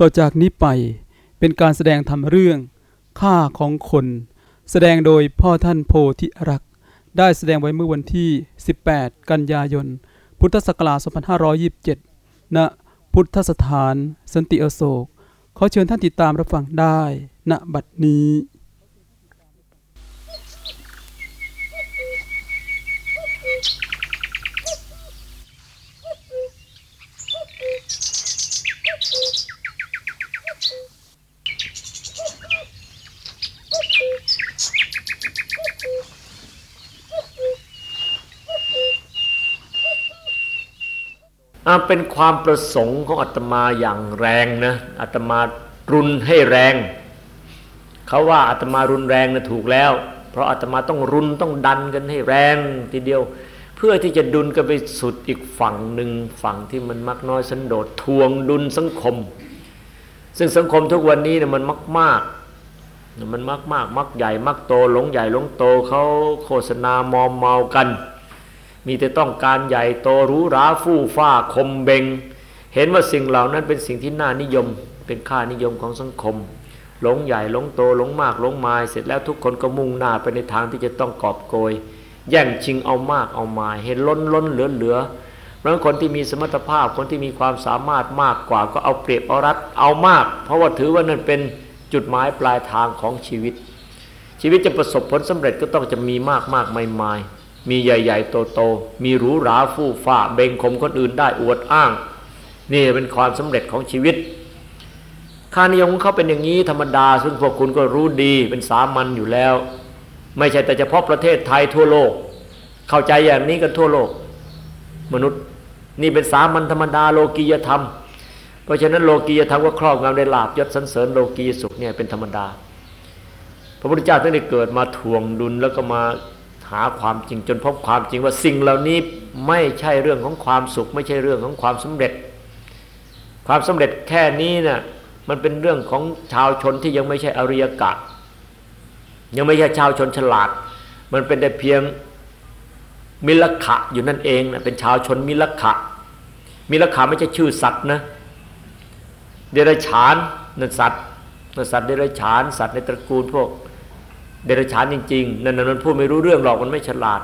ต่อจากนี้ไปเป็นการแสดงทำเรื่อง ค่าของคน แสดงโดยพ่อท่านโพธิรักษ์ได้แสดงไว้เมื่อวันที่ 18 กันยายน พุทธศักราช2527 ณ พุทธสถาน สันติอโศก ขอเชิญท่านติดตามรับฟังได้ ณ บัดนี้ อ่า เป็นความประสงค์ของอาตมาอย่างแรงนะอาตมารุนให้แรง เขาว่าอาตมารุนแรงนะถูกแล้ว เพราะอาตมาต้องรุนต้องดันกันให้แรงทีเดียว เพื่อที่จะดุลกันไปสุดอีกฝั่งหนึ่งฝั่งที่มันมักน้อยสันโดษทวงดุลสังคม ซึ่งสังคมทุกวันนี้เนี่ยมันมักมากมันมักมากมักใหญ่มักโตหลงใหญ่หลงโตเขาโฆษณามอมเมากัน มีแต่ต้องการใหญ่โตรู้ราฟู่ฟ้าคมเบง เห็นว่าสิ่งเหล่านั้นเป็นสิ่งที่น่านิยม เป็นค่านิยมของสังคม หลงใหญ่หลงโตหลงมากหลงมาย เสร็จแล้วทุกคนก็มุ่งหน้าไปในทางที่จะต้องกอบโกย แย่งชิงเอามากเอามายเห็นล้นล้นเหลือเหลือเพราะคนที่มีสมรรถภาพคนที่มีความสามารถมากกว่าก็เอาเปรียบเอารัดเอามาก เพราะว่าถือว่านั่นเป็นจุดหมายปลายทางของชีวิต ชีวิตจะประสบผลสำเร็จก็ต้องจะมีมากมากไม่ไม่ มีใหญ่ๆโตๆมีหรูหราฟู่ฟ้าเบ่งข่มคนอื่นได้อวดอ้าง นี่เป็นความสำเร็จของชีวิตค่านิยมของเขาเป็นอย่างนี้ธรรมดา ซึ่งพวกคุณก็รู้ดีเป็นสามัญอยู่แล้ว ไม่ใช่แต่เฉพาะประเทศไทยทั่วโลก เข้าใจอย่างนี้กันทั่วโลก มนุษย์นี่เป็นสามัญธรรมดาโลกียธรรม เพราะฉะนั้นโลกียธรรมก็ครอบงำในลาบยศสันเสริญโลกียสุขเนี่ยเป็นธรรมดา พระพุทธเจ้าท่านได้เกิดมาทวงดุลแล้วก็มา หาความจริงจนพบความจริงว่าสิ่งเหล่านี้ไม่ใช่เรื่องของความสุข ไม่ใช่เรื่องของความสำเร็จ ความสำเร็จแค่นี้นะ่ะมันเป็นเรื่องของชาวชนที่ยังไม่ใช่อริยกะ ยังไม่ใช่ชาวชนฉลาด มันเป็นแต่เพียงมิลขะอยู่นั่นเองนะเป็นชาวชนมิลขะ มิลขะไม่ใช่ชื่อสัตว์นะเดรัจฉานนั่นสัตว์นั่นสัตว์เดรัจฉาน สัตว์ในตระกูลพวก เดรัจฉานจริงๆนั่นมันพูดไม่รู้เรื่องหรอกมันไม่ฉลาด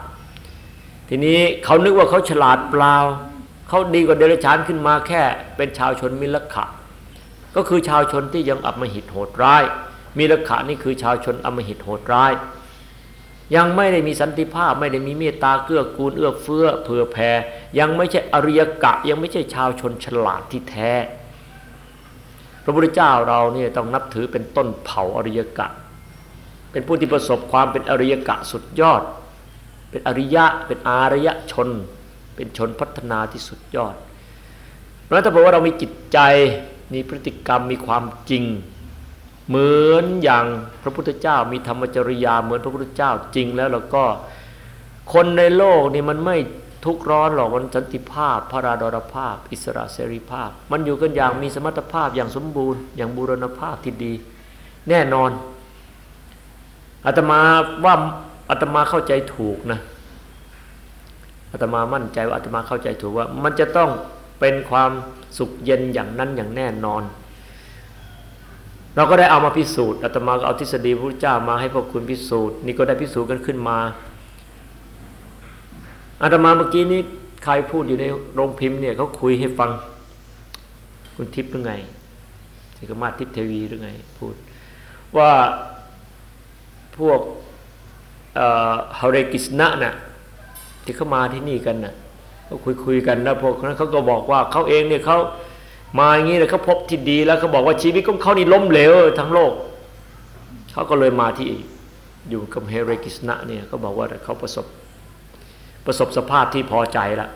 ทีนี้เขานึกว่าเขาฉลาดเปล่าเขาดีกว่าเดรัจฉานขึ้นมาแค่ เป็นชาวชนมิลขะ ก็คือชาวชนที่ยังอัมหิตโหดร้าย มิลขะนี่คือชาวชนอมหิตโหดร้าย ยังไม่ได้มีสันติภาพไม่ได้มีเมตตาเกื้อกูลเอื้อเฟื้อเผื่อแผ่ยังไม่ใช่อริยกะ ยังไม่ใช่ชาวชนฉลาดที่แท้ พระพุทธเจ้าเราเนี่ยต้องนับถือเป็นต้นเผ่าอริยกะ เป็นผู้ที่ประสบความเป็นอริยกะสุดยอด เป็นอริยะ เป็นอารยชน เป็นชนพัฒนาที่สุดยอดเพราะถ้าบอกว่าเรามีจิตใจมีพฤติกรรมมีความจริง เหมือนอย่างพระพุทธเจ้ามีธรรมจริยาเหมือนพระพุทธเจ้าจริงแล้วเราก็คนในโลกนี่มันไม่ทุกร้อนหรอกมันสันติภาพพระราดรภาพ อิสระเสรีภาพ มันอยู่กันอย่างมีสมรรถภาพอย่างสมบูรณ์ อย่างบูรณภาพที่ดี แน่นอน อาตมาว่าอาตมาเข้าใจถูกนะอาตมามั่นใจว่าอาตมาเข้าใจถูกว่า มันจะต้องเป็นความสุขเย็นอย่างนั้นอย่างแน่นอน เราก็ได้เอามาพิสูจน์อาตมาก็เอาทฤษฎีพระพุทธเจ้ามาให้พวกคุณพิสูจน์นี่ก็ได้พิสูจน์กันขึ้นมาอาตมาเมื่อกี้นี้ใครพูดอยู่ในโรงพิมพ์เนี่ยเขาคุยให้ฟัง คุณทิพย์หรือไงสิกมาทิพย์เทวีหรือไง พูด ว่า พวกฮาเรกิสนะนะ่ะที่เขามาที่นี่กันนะ่ะเขาคุยคุยกันนะพวกนั้นเขาก็บอกว่าเขาเองเนี่ยเขามาอย่างนี้เลยเขาพบที่ดีแล้วเขาบอกว่าชีวิตของเขานี่ล้มเหลวทั้งโลกเขาก็เลยมาที่อยู่กับเฮเรกิสนะเนี่ยเขาบอกว่าเขาประสบประสบสภาพที่พอใจแล้ว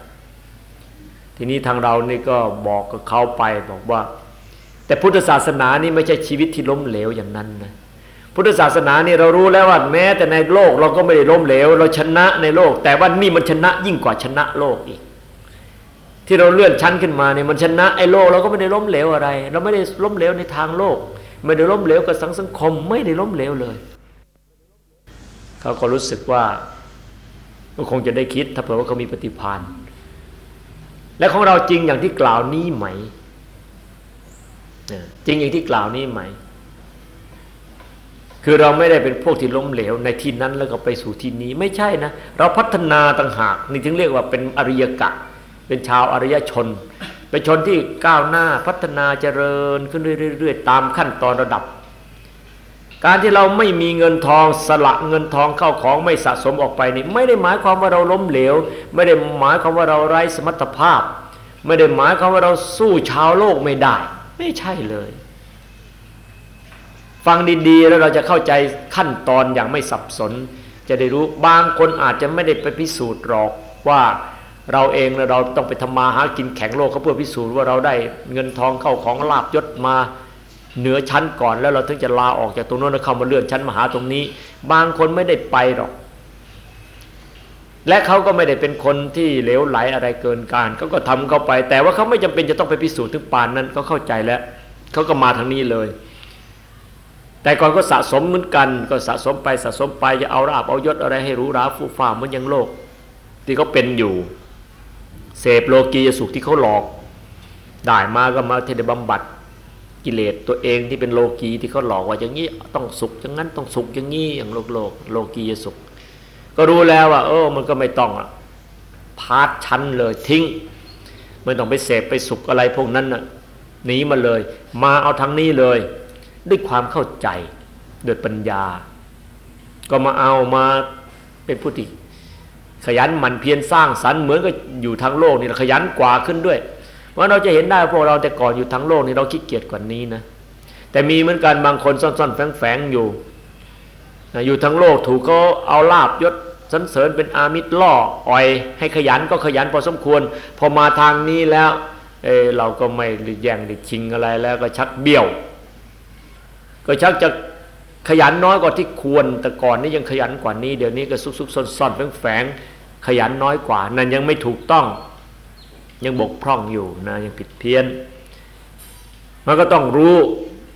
ทีนี้ทางเรานี่ก็บอกกับเขาไปบอกว่า แต่พุทธศาสนานี่ไม่ใช่ชีวิตที่ล้มเหลวอย่างนั้นนะ พุทธศาสนานี่เรารู้แล้วว่าแม้แต่ในโลกเราก็ไม่ได้ล้มเหลว เราชนะในโลก แต่ว่านี่มันชนะยิ่งกว่าชนะโลกอีก ที่เราเลื่อนชั้นขึ้นมาเนี่ยมันชนะไอ้โลกเราก็ไม่ได้ล้มเหลวอะไร เราไม่ได้ล้มเหลวในทางโลก ไม่ได้ล้มเหลวกับสังสังคมไม่ได้ล้มเหลวเลยเขาก็รู้สึกว่าก็คงจะได้คิด ถ้าเผื่อว่าเขามีปฏิภาณและของเราจริงอย่างที่กล่าวนี้ไหมจริงอย่างที่กล่าวนี้ไหม คือเราไม่ได้เป็นพวกที่ล้มเหลวในที่นั้นแล้วก็ไปสู่ที่นี้ไม่ใช่นะ เราพัฒนาต่างหากนี่ถึงเรียกว่าเป็นอริยกะ เป็นชาวอริยชน เป็นชนที่ก้าวหน้าพัฒนาเจริญขึ้นเรื่อยๆตามขั้นตอนระดับ การที่เราไม่มีเงินทองสละเงินทองเข้าของไม่สะสมออกไปนี่ไม่ได้หมายความว่าเราล้มเหลว ไม่ได้หมายความว่าเราไร้สมรรถภาพ ไม่ได้หมายความว่าเราสู้ชาวโลกไม่ได้ ไม่ใช่เลย ฟังดีๆ แล้วเราจะเข้าใจขั้นตอนอย่างไม่สับสน จะได้รู้บางคนอาจจะไม่ได้ไปพิสูจน์หรอกว่าเราเองเราต้องไปทำมาหากินแข่งโลกเขาเพื่อพิสูจน์ว่าเราได้เงินทองเข้าของลาบยศมาเหนือชั้นก่อนแล้วเราถึงจะลาออกจากตรงโน้นแล้วเข้ามาเลื่อนชั้นมาหาตรงนี้ บางคนไม่ได้ไปหรอก และเขาก็ไม่ได้เป็นคนที่เหลวไหลอะไรเกินการเขาก็ทำเข้าไป แต่ว่าเขาไม่จำเป็นจะต้องไปพิสูจน์ถึงปานนั้นเขาเข้าใจแล้วเขาก็มาทางนี้เลย แต่ก่อนก็สะสมเหมือนกัน ก็สะสมไปสะสมไปจะเอาราบเอายศอะไรให้รู้ราฟูฟ้าเหมือนยังโลก ที่เขาเป็นอยู่ เสพโลกียสุขที่เขาหลอก ได้มาก็มาเทเดบำบัดกิเลสตัวเองที่เป็นโลกีที่เขาหลอกว่าอย่างนี้ต้องสุขอย่างนั้นต้องสุขอย่างนี้อย่างโลกโลกโลกียสุข ก็รู้แล้วว่าเออมันก็ไม่ต้องอะพาดชั้นเลยทิ้งไม่ต้องไปเสพไปสุขอะไรพวกนั้นน่ะหนีมาเลย มาเอาทางนี้เลย ด้วยความเข้าใจด้วยปัญญา ก็มาเอามาเป็นผู้ที่ขยันหมั่นเพียรสร้างสรรค์เหมือนกับอยู่ทางโลกนี่ขยันกว่าขึ้นด้วยว่าเราจะเห็นได้พวกเราแต่ก่อนอยู่ทางโลกนี่เราขี้เกียจกว่านี้นะแต่มีเหมือนกันบางคนซ่อนๆแฝงๆอยู่อยู่ทางโลกถูกเขาเอาลาบยศสันเสริญเป็นอามิตรล่ออ่อย ให้ขยันก็ขยันพอสมควร พอมาทางนี้แล้วเอเราก็ไม่แย่งดิชิงอะไรแล้วก็ชักเบี้ยว ก็ชักจะขยันน้อยกว่าที่ควร แต่ก่อนนี้ยังขยันกว่านี้เดี๋ยวนี้ก็ซุกซุกซ่อนซ่อนแฝงแฝงขยันน้อยกว่า นั่นยังไม่ถูกต้อง ยังบกพร่องอยู่นะยังผิดเพี้ยน มันก็ต้องรู้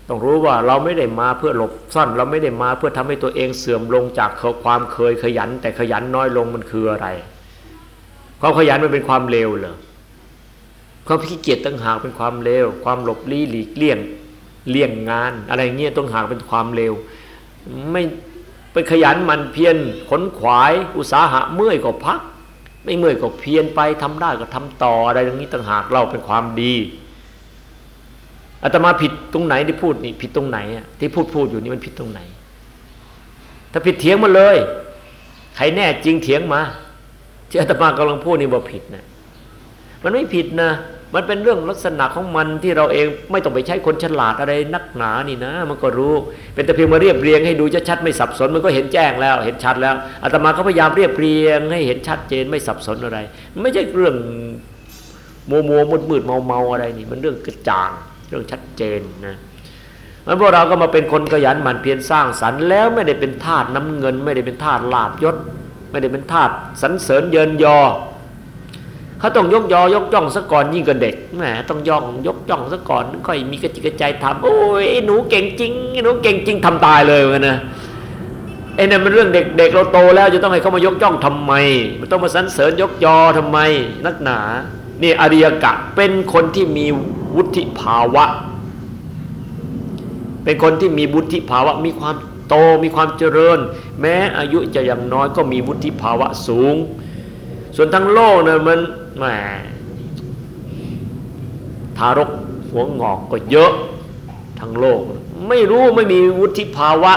ต้องรู้ว่าเราไม่ได้มาเพื่อหลบซ่อนเราไม่ได้มาเพื่อทำให้ตัวเองเสื่อมลงจากความเคยขยัน แต่ขยันน้อยลงมันคืออะไรความขยันมันเป็นความเลวเหรอความขี้เกียจตั้งหากเป็นความเลวความหลบลี้หลีกเลี่ยง เลี่ยงงาน อะไรเงี้ยต้องหากเป็นความเลวไม่ไปขยันมันเพียรขนขวาย อุตสาหะเมื่อยก็พัก ไม่เมื่อยก็เพียรไปทำได้ก็ทำต่ออะไรอย่างนี้ต่างหากเราเป็นความดีอาตมาผิดตรงไหนที่พูดนี่ผิดตรงไหนอะที่พูดพูดอยู่นี่มันผิดตรงไหน ถ้าผิดเถียงมาเลยใครแน่จริงเถียงมาที่อาตมากำลังพูดนี่บ่ผิดนะมันไม่ผิดนะ มันเป็นเรื่องลักษณะของมันที่เราเองไม่ต้องไปใช้คนฉลาดอะไรนักหนานี่นะ มันก็รู้ เป็นแต่เพียงมาเรียบเรียงให้ดูชัดๆไม่สับสนมันก็เห็นแจ้งแล้ว เห็นชัดแล้วอาตมาก็พยายามเรียบเรียง ให้เห็นชัดเจนไม่สับสนอะไร ไม่ใช่เรื่องมัวมัวมืดมืดเมาเมาอะไรนี่ มันเรื่องกระจ่างเรื่องชัดเจนนะมันพวกเราก็มาเป็นคนขยันหมั่นเพียรสร้างสรรค์แล้วไม่ได้เป็นทาสน้ำเงิน ไม่ได้เป็นทาสลาบยศ ไม่ได้เป็นทาสสรรเสริญเยินยอ เขาต้องยกยอยกย่องซะก่อนยิ่งกับเด็กแหมต้องย่องยกย่องซะก่อนค่อยมีกระจิกกระใจทำโอ้ยหนูเก่งจริงหนูเก่งจริงทำตายเลยกันนะไอ้นั่นมันเรื่องเด็กเด็กเราโตแล้วจะต้องให้เขามายกย่องทำไม มันต้องมาสรรเสริญยกยอทำไม นักหนา นี่อริยกะเป็นคนที่มีวุฒิภาวะ เป็นคนที่มีวุฒิภาวะ มีความโตมีความเจริญ แม้อายุจะยังน้อยก็มีวุฒิภาวะสูง ส่วนทั้งโลกเนี่ยมัน แหมทารกหัวงอกก็เยอะทั้งโลก ไม่รู้ไม่มีวุฒิภาวะ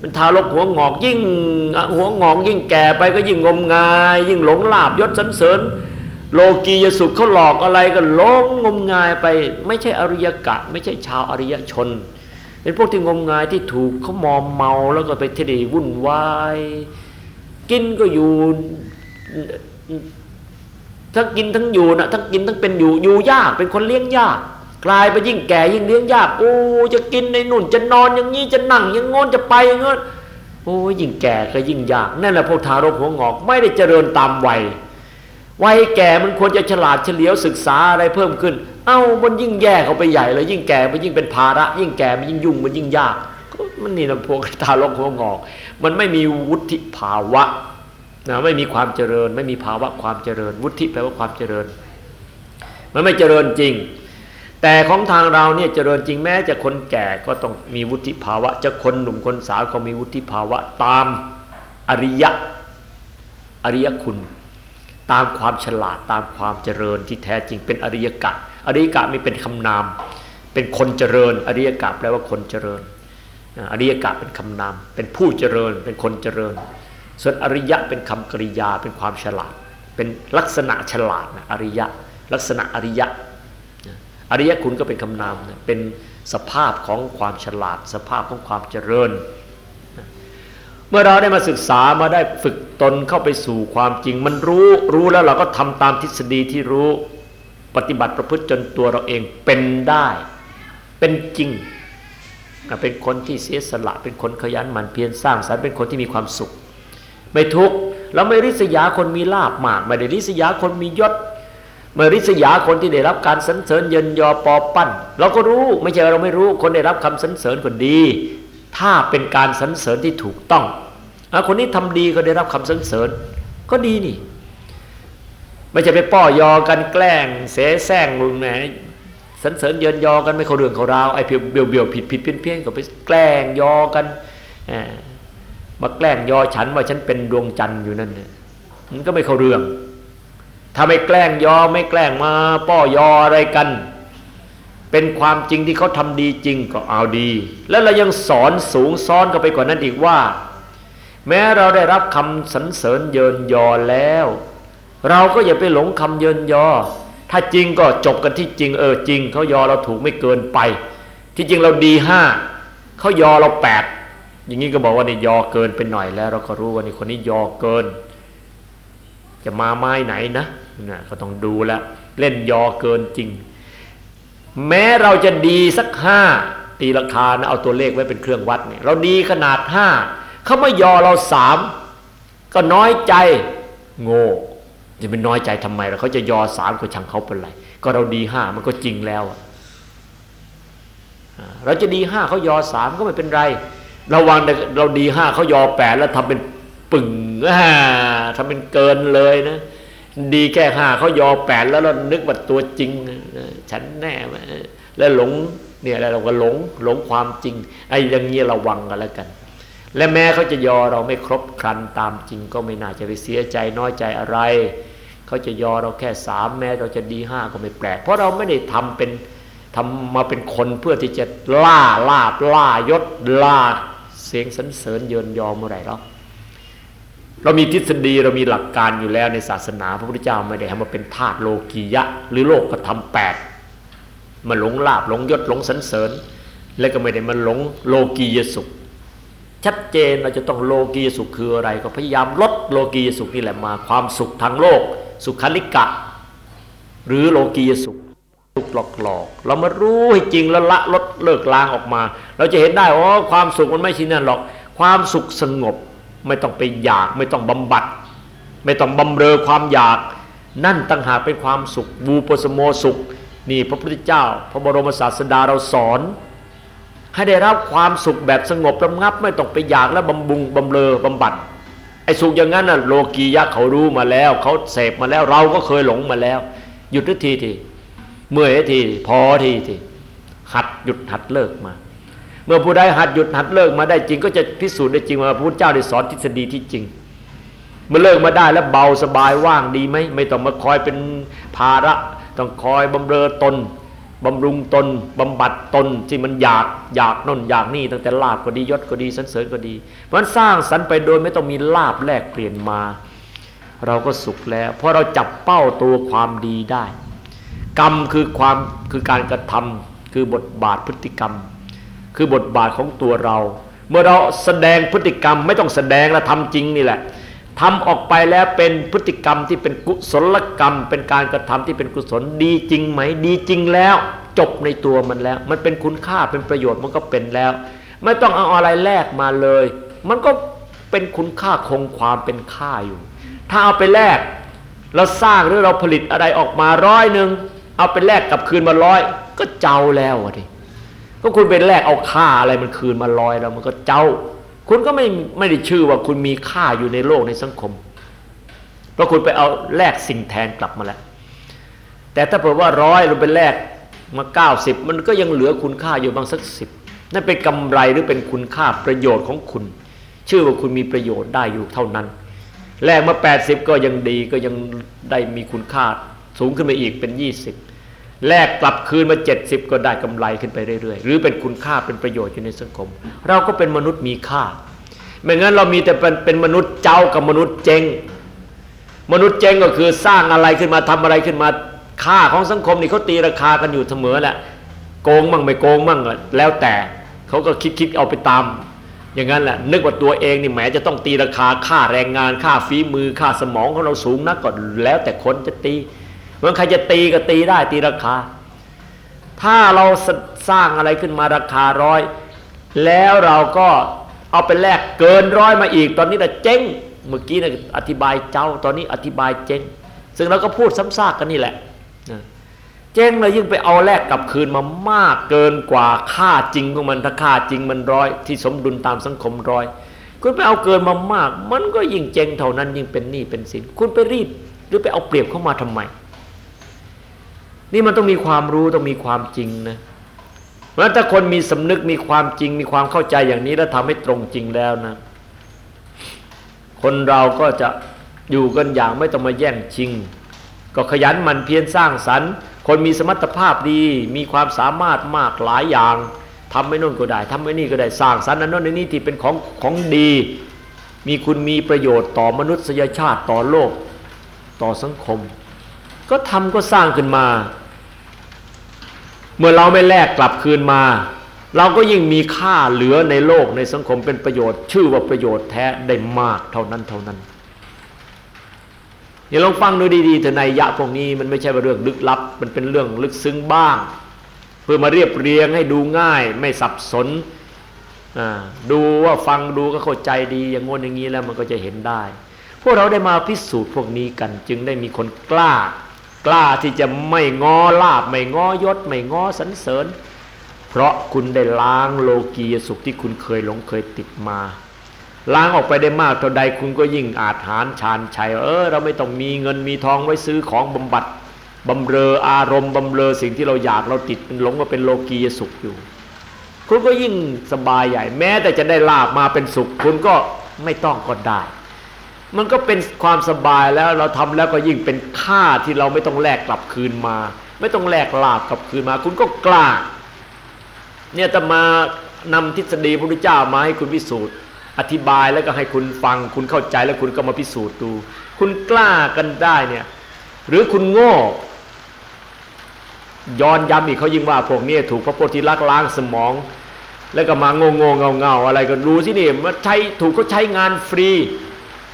มันทารกหัวงอกยิ่งหัวงอกยิ่งแก่ไปก็ยิ่งงมงาย ยิ่งหลงลาบยศสันเสริญ โลกียสุขเขาหลอกอะไรก็หลงงมงายไป ไม่ใช่อริยกะ ไม่ใช่ชาวอริยชน เป็นพวกที่งมงายที่ถูกเขามอมเมาแล้วก็ไปเทดีวุ่นวายกินก็อยู่ ทั้งกินทั้งอยู่นะทั้งกินทั้งเป็นอยู่อยู่ยากเป็นคนเลี้ยงยาก กลายไปยิ่งแก่ยิ่งเลี้ยงยากโอ้จะกินในนุ่น จะนอนอย่างนี้จะนั่งอย่างงอนจะไปอย่างงี้โอ้ยิ่งแก่ก็ยิ่งยากนั่นแหละพวกทารกหัวงอกไม่ได้เจริญตามวัยวัยแก่มันควรจะฉลาดเฉลียวศึกษาอะไรเพิ่มขึ้น เอ้ามันยิ่งแย่เขาไปใหญ่เลยยิ่งแก่มันยิ่งเป็นภาระ ยิ่งแก่มันยิ่งยุ่งมันยิ่งยาก มันนี่นะพวกทารกหัวงอก มันไม่มีวุฒิภาวะ นะไม่มีความเจริญ ไม่มีภาวะความเจริญ วุฒิแปลว่าความเจริญ มันไม่เจริญจริง แต่ของทางเราเนี่ยเจริญจริงแม้จะคนแก่ก็ต้องมีวุฒิภาวะ จะคนหนุ่มคนสาวก็มีวุฒิภาวะตามอริยะอริยคุณ ตามความฉลาดตามความเจริญที่แท้จริงเป็นอริยกะอริยกะมีเป็นคำนาม เป็นคนเจริญ อริยกะแปลว่าคนเจริญอริยกะเป็นคำนาม เป็นผู้เจริญ เป็นคนเจริญ ส่วนอริยะเป็นคำกริยาเป็นความฉลาด เป็นลักษณะฉลาดนะอริยะ ลักษณะอริยะอริยคุณก็เป็นคำนามนะเป็นสภาพของความฉลาด สภาพของความเจริญ เมื่อเราได้มาศึกษามาได้ฝึกตนเข้าไปสู่ความจริง มันรู้รู้แล้วเราก็ทำตามทฤษฎีที่รู้ปฏิบัติประพฤติจนตัวเราเองเป็นได้ เป็นจริง เป็นคนที่เสียสละ เป็นคนขยันหมั่นเพียรสร้างสรรค์เป็นคนที่มีความสุข ไม่ทุกข์เราไม่ริษยาคนมีลาบมาก ไม่ได้ริษยาคนมียศไม่ริษยาคนที่ได้รับการสรรเสริญเยินยอปอปั้น เราก็รู้ไม่ใช่เราไม่รู้คนได้รับคำสรรเสริญคนดี ถ้าเป็นการสรรเสริญที่ถูกต้องอคนนี้ทำดีก็ได้รับคำสรรเสริญ ก็ดีนี่ไม่ใช่ไปป้อยอกันแกล้ง เสแสร้งลุงแหนสรรเสริญเยินยอกันไม่เขาเรื่องเขาราวไอ้เพียวเบียวเบียวผิดผิดเพี้ยนเพี้ยนก็ไปแกล้งยอกัน มาแกล้งยอฉันว่าฉันเป็นดวงจันทร์อยู่นั่นเนี่ยมันก็ไม่เข้าเรื่อง ถ้าไม่แกล้งยอไม่แกล้งมาป้อยออะไรกัน เป็นความจริงที่เขาทำดีจริงก็เอาดี แล้วเรายังสอนสูงซ้อนก็ไปกว่านั้นอีกว่า แม้เราได้รับคำสรรเสริญเยินยอแล้ว เราก็อย่าไปหลงคำเยินยอ ถ้าจริงก็จบกันที่จริงเออจริงเขายอเราถูกไม่เกินไป ที่จริงเราดีห้าเขายอเราแปด อย่างนี้ก็บอกว่านี่ยอเกินไปหน่อยแล้ว เราก็รู้ว่านี่คนนี้ยอเกิน จะมาไม้ไหนนะนะก็ต้องดูแลเล่นยอเกินจริง แม้เราจะดีสักห้าตีราคานะเอาตัวเลขไว้เป็นเครื่องวัดเนี่ยเราดีขนาดห้าเขาไม่ยอเราสามก็น้อยใจโง่จะเป็นน้อยใจทำไมเราเขาจะยอสามก็ช่างเขาเป็นไร ก็เราดีห้ามันก็จริงแล้วเราจะดีห้าเขายอสามก็ไม่เป็นไร ระวังเราดีห้าเขายอแปดแล้วทำเป็นปึ่งทำเป็นเกินเลยนะ ดีแค่ห้าเขายอแปดแล้วเรานึกว่าตัวจริงฉันแน่แล้วหลงเนี่ยเราก็หลงหลงความจริงไอ้อย่างเงี้ยระวังกันแล้วกัน และแม้เขาจะยอเราไม่ครบครันตามจริงก็ไม่น่าจะไปเสียใจน้อยใจอะไรเขาจะยอเราแค่สามแม้เราจะดีห้าก็ไม่แปลก เพราะเราไม่ได้ทำเป็นทำมาเป็นคนเพื่อที่จะล่าลาบล่ายศล่า เสียงสรรเสริญเยินยอเมื่อไรหรอกเรามีทฤษฎีเรามีหลักการอยู่แล้วในศาสนาพระพุทธเจ้าไม่ได้ทำมาเป็นธาตุโลกียะ หรือโลกกระทำแปดมาหลงลาบหลงยศหลงสรรเสริญ และก็ไม่ได้มาหลงโลกียสุข ชัดเจนเราจะต้องโลกียสุขคืออะไร ก็พยายามลดโลกียสุขนี่แหละมาความสุขทางโลก สุขานิกะ หรือโลกียสุข สุขหลอกหลอกเรามารู้ให้จริงแล้วละลดเลิกล้างออกมา เราจะเห็นได้ว่าความสุขมันไม่ใช่นั่นหรอก ความสุขสงบไม่ต้องไปอยาก ไม่ต้องบำบัด ไม่ต้องบำเรอความอยาก นั่นตั้งหากเป็นความสุขบูปสโมสุข นี่พระพุทธเจ้า พระบรมศาสดาเราสอน ให้ได้รับความสุขแบบสงบระงับ ไม่ต้องไปอยากและบำบุงบำเรอบำบัดไอ้สุขอย่างนั้นน่ะโลกียะเขารู้มาแล้ว เขาเสพมาแล้วเราก็เคยหลงมาแล้ว หยุดทีที เมื่อยทีพอทีทีหัดหยุดหัดเลิกมา เมื่อผู้ใดหัดหยุดหัดเลิกมาได้จริง ก็จะพิสูจน์ได้จริงว่าพระพุทธเจ้าได้สอนทฤษฎีที่จริง เมื่อเลิกมาได้แล้วเบาสบายว่างดีไหมไม่ต้องมาคอยเป็นภาระ ต้องคอยบำเรอตนบำรุงตนบำบัดตนที่มันอยากอยากน่นอยากนี่ตั้งแต่ลาบก็ดียศก็ดีสันเสริญก็ดี เพราะสร้างสรรไปโดยไม่ต้องมีลาบแลกเปลี่ยนมา เราก็สุขแล้ว เพราะเราจับเป้าตัวความดีได้ กรรมคือความคือการกระทำคือบทบาทพฤติกรรม คือบทบาทของตัวเรา เมื่อเราแสดงพฤติกรรมไม่ต้องแสดงแล้วทำจริงนี่แหละทำออกไปแล้วเป็นพฤติกรรมที่เป็นกุศลกรรม เป็นการกระทำที่เป็นกุศลดีจริงไหมดีจริงแล้ว จบในตัวมันแล้ว มันเป็นคุณค่าเป็นประโยชน์มันก็เป็นแล้ว ไม่ต้องเอาอะไรแลกมาเลย มันก็เป็นคุณค่าคงความเป็นค่าอยู่ ถ้าเอาไปแลกเราสร้างหรือเราผลิตอะไรออกมาร้อยหนึ่ง เอาไปแลกกับคืนมาร้อยก็เจ้าแล้วดิก็คุณไปแลกเอาค่าอะไรมันคืนมาร้อยแล้วมันก็เจ้า คุณก็ไม่ไม่ได้ชื่อว่าคุณมีค่าอยู่ในโลกในสังคม เพราะคุณไปเอาแลกสิ่งแทนกลับมาแล้ว แต่ถ้าเผื่อว่าร้อยเราไปแลกมาเก้าสิบมันก็ยังเหลือคุณค่าอยู่บางสักสิบนั่นเป็นกำไรหรือเป็นคุณค่าประโยชน์ของคุณ ชื่อว่าคุณมีประโยชน์ได้อยู่เท่านั้นแรกมา 80 ก็ยังดีก็ยังได้มีคุณค่าสูงขึ้นไปอีกเป็น 20 แลกกลับคืนมา 70 ก็ได้กำไรขึ้นไปเรื่อยๆ หรือเป็นคุณค่าเป็นประโยชน์อยู่ในสังคม เราก็เป็นมนุษย์มีค่า ไม่งั้นเรามีแต่เป็นเป็นมนุษย์เจ้ากับมนุษย์เจงมนุษย์เจงก็คือสร้างอะไรขึ้นมาทำอะไรขึ้นมาค่าของสังคมนี่เขาตีราคากันอยู่เสมอแหละโกงมั่งไม่โกงมั่งแล้วแต่เขาก็คิดคิดเอาไปตาม อย่างนั้นแหละนึกว่าตัวเองนี่แหมจะต้องตีราคาค่าแรงงานค่าฝีมือค่าสมองของเราสูงนักก็แล้วแต่คนจะตี มื่อใครจะตีก็ตีได้ตีราคา ถ้าเราสร้างอะไรขึ้นมาราคาร้อยแล้วเราก็เอาไปแลกเกินร้อยมาอีก ตอนนี้นะเจ๊งเมื่อกี้นะอธิบายเจ้าตอนนี้อธิบายเจ๊งซึ่งเราก็พูดซ้ำซากกันนี่แหละเจ๊งเลยยิ่งไปเอาแลกกลับคืนมามากเกินกว่าค่าจริงของมันถ้าค่าจริงมันร้อยที่สมดุลตามสังคมร้อยคุณไปเอาเกินมามาก มันก็ยิ่งเจ๊งเท่านั้นยิ่งเป็นหนี้เป็นสินคุณไปรีดหรือไปเอาเปรียบเข้ามาทำไม นี่มันต้องมีความรู้ต้องมีความจริงนะเพราะถ้าคนมีสำนึกมีความจริง มีความเข้าใจอย่างนี้แล้วทำให้ตรงจริงแล้วนะ คนเราก็จะอยู่กันอย่างไม่ต้องมาแย่งชิง ก็ขยันมันเพียรสร้างสรรค์ คนมีสมรรถภาพดี มีความสามารถมากหลายอย่างทำไม่นู่นก็ได้ทำไม่นี่ก็ได้สร้างสรรค์นั้นนนี่ที่เป็นของของดี มีคุณมีประโยชน์ต่อมนุษยชาติต่อโลก ต่อสังคม ก็ทำก็สร้างขึ้นมา เมื่อเราไม่แลกกลับคืนมา เราก็ยิ่งมีค่าเหลือในโลกในสังคมเป็นประโยชน์ ชื่อว่าประโยชน์แท้ได้มากเท่านั้นเท่านั้นอย่าลองฟังดูดีๆแต่ในยะพวกนี้มันไม่ใช่เรื่องลึกลับ มันเป็นเรื่องลึกซึ้งบ้าง เพื่อมาเรียบเรียงให้ดูง่าย ไม่สับสนดูว่าฟังดูก็เข้าใจดีอย่างงนอย่างนี้แล้วมันก็จะเห็นได้ พวกเราได้มาพิสูจน์พวกนี้กัน จึงได้มีคนกล้า กล้าที่จะไม่งอลาบไม่งอยศ ไม่งอสันเสริญ เพราะคุณได้ล้างโลกียสุขที่คุณเคยหลงเคยติดมา ล้างออกไปได้มากเท่าใดคุณก็ยิ่งอาจหารชานชัยเออเราไม่ต้องมีเงินมีทองไว้ซื้อของบำบัดบำเรออารมณ์บำเรอสิ่งที่เราอยากเราติดเป็นหลงว่าเป็นโลกียสุขอยู่ คุณก็ยิ่งสบายใหญ่แม้แต่จะได้ลาบมาเป็นสุข คุณก็ไม่ต้องก็ได้ มันก็เป็นความสบายแล้วเราทำแล้วก็ยิ่งเป็นค่าที่เราไม่ต้องแลกกลับคืนมา ไม่ต้องแลกลาบกลับคืนมา คุณก็กล้า เนี่ยจะมานำทฤษฎีพระพุทธเจ้ามาให้คุณพิสูจน์ อธิบายแล้วก็ให้คุณฟัง คุณเข้าใจแล้วคุณก็มาพิสูจน์ดู คุณกล้ากันได้เนี่ย หรือคุณโง่ย้อนย้ำอีกเขายิ่งว่าพวกนี้ถูกพระโพธิลักษ์ล้างสมอง แล้วก็มาโง่โง่เงาเงาอะไรก็รู้สินี่มันใช้ถูกเขาใช้งานฟรี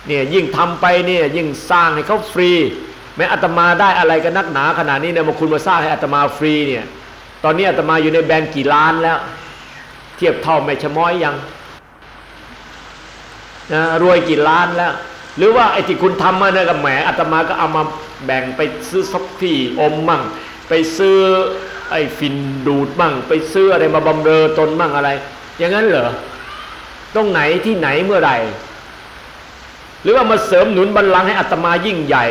เนี่ยยิ่งทำไปเนี่ยยิ่งสร้างให้เขาฟรี แม้อัตมาได้อะไรกันนักหนาขนาดนี้เนี่ยมาคุณมาสร้างให้อัตมาฟรีเนี่ยตอนนี้อัตมาอยู่ในแบงก์กี่ล้านแล้ว เทียบเท่าแม่ชะม้อยยังนะรวยกี่ล้านแล้ว หรือว่าไอ้ที่คุณทำมาเนี่ยกับแหมอาตมาก็เอามาแบ่งไปซื้อซอฟฟี่อมมั่ง ไปซื้อไอ้ฟินดูดมั่ง ไปซื้ออะไรมาบำเรอตนมั่งอะไร อย่างนั้นเหรอตรงไหนที่ไหนเมื่อไหร่ หรือว่ามาเสริมหนุนบัลลังก์ให้อัตมายิ่งใหญ่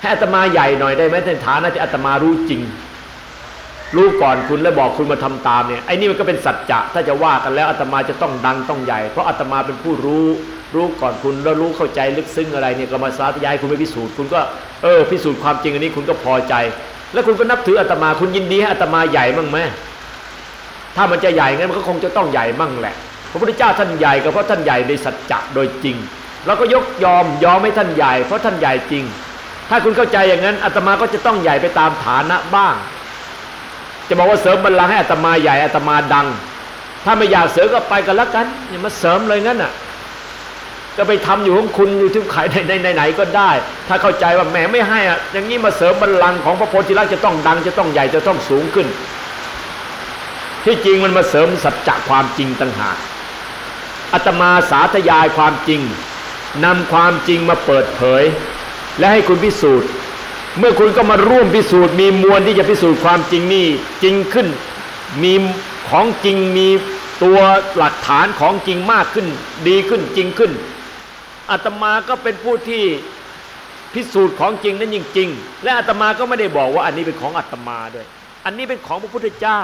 ให้อัตมาใหญ่หน่อยได้ไหมในฐานะที่อัตมารู้จริง รู้ก่อนคุณแล้วบอกคุณมาทำตามเนี่ยไอ้นี่มันก็เป็นสัจจะถ้าจะว่ากันแล้วอาตมาจะต้องดังต้องใหญ่ เพราะอาตมาเป็นผู้รู้รู้ก่อนคุณแล้วรู้เข้าใจลึกซึ้งอะไรเนี่ยก็มาสาธยายคุณไปพิสูจน์คุณก็เออพิสูจน์ความจริงอันนี้คุณก็พอใจ แล้วคุณก็นับถืออาตมาคุณยินดีให้อาตมาใหญ่มั่งไหมถ้ามันจะใหญ่งั้นมันก็คงจะต้องใหญ่มั่งแหละ พระพุทธเจ้าท่านใหญ่ก็เพราะท่านใหญ่ในสัจจะโดยจริง เราก็ยกยอมยอมให้ท่านใหญ่ เพราะท่านใหญ่จริง ถ้าคุณเข้าใจอย่างนั้นอาตมาก็จะต้องใหญ่ไปตามฐานะบ้าง จะบอกว่าเสริมบัลลังก์ให้อาตมาใหญ่อาตมาดัง ถ้าไม่อยากเสริมก็ไปกันล้วกันอย่ามาเสริมเลยงั้นอะก็ไปทำอยู่ของคุณอยู่ที่ขายในในไหนก็ได้ ถ้าเข้าใจว่าแหมไม่ให้อะอย่างนี้มาเสริมบัลลังก์ของพระโพธิลักษณ์จะต้องดังจะต้องใหญ่จะต้องสูงขึ้น ที่จริงมันมาเสริมสัจจะความจริงต่างหากอาตมาสาธยายความจริง นำความจริงมาเปิดเผย และให้คุณพิสูจน์ เมื่อคุณก็มาร่วมพิสูจน์ มีมวลที่จะพิสูจน์ความจริงนี่จริงขึ้น มีของจริงมีตัวหลักฐานของจริงมากขึ้น ดีขึ้นจริงขึ้นอาตมาก็เป็นผู้ที่พิสูจน์ของจริงนั้นจริงๆและอาตมาก็ไม่ได้บอกว่าอันนี้เป็นของอาตมาด้วย อันนี้เป็นของพระพุทธเจ้า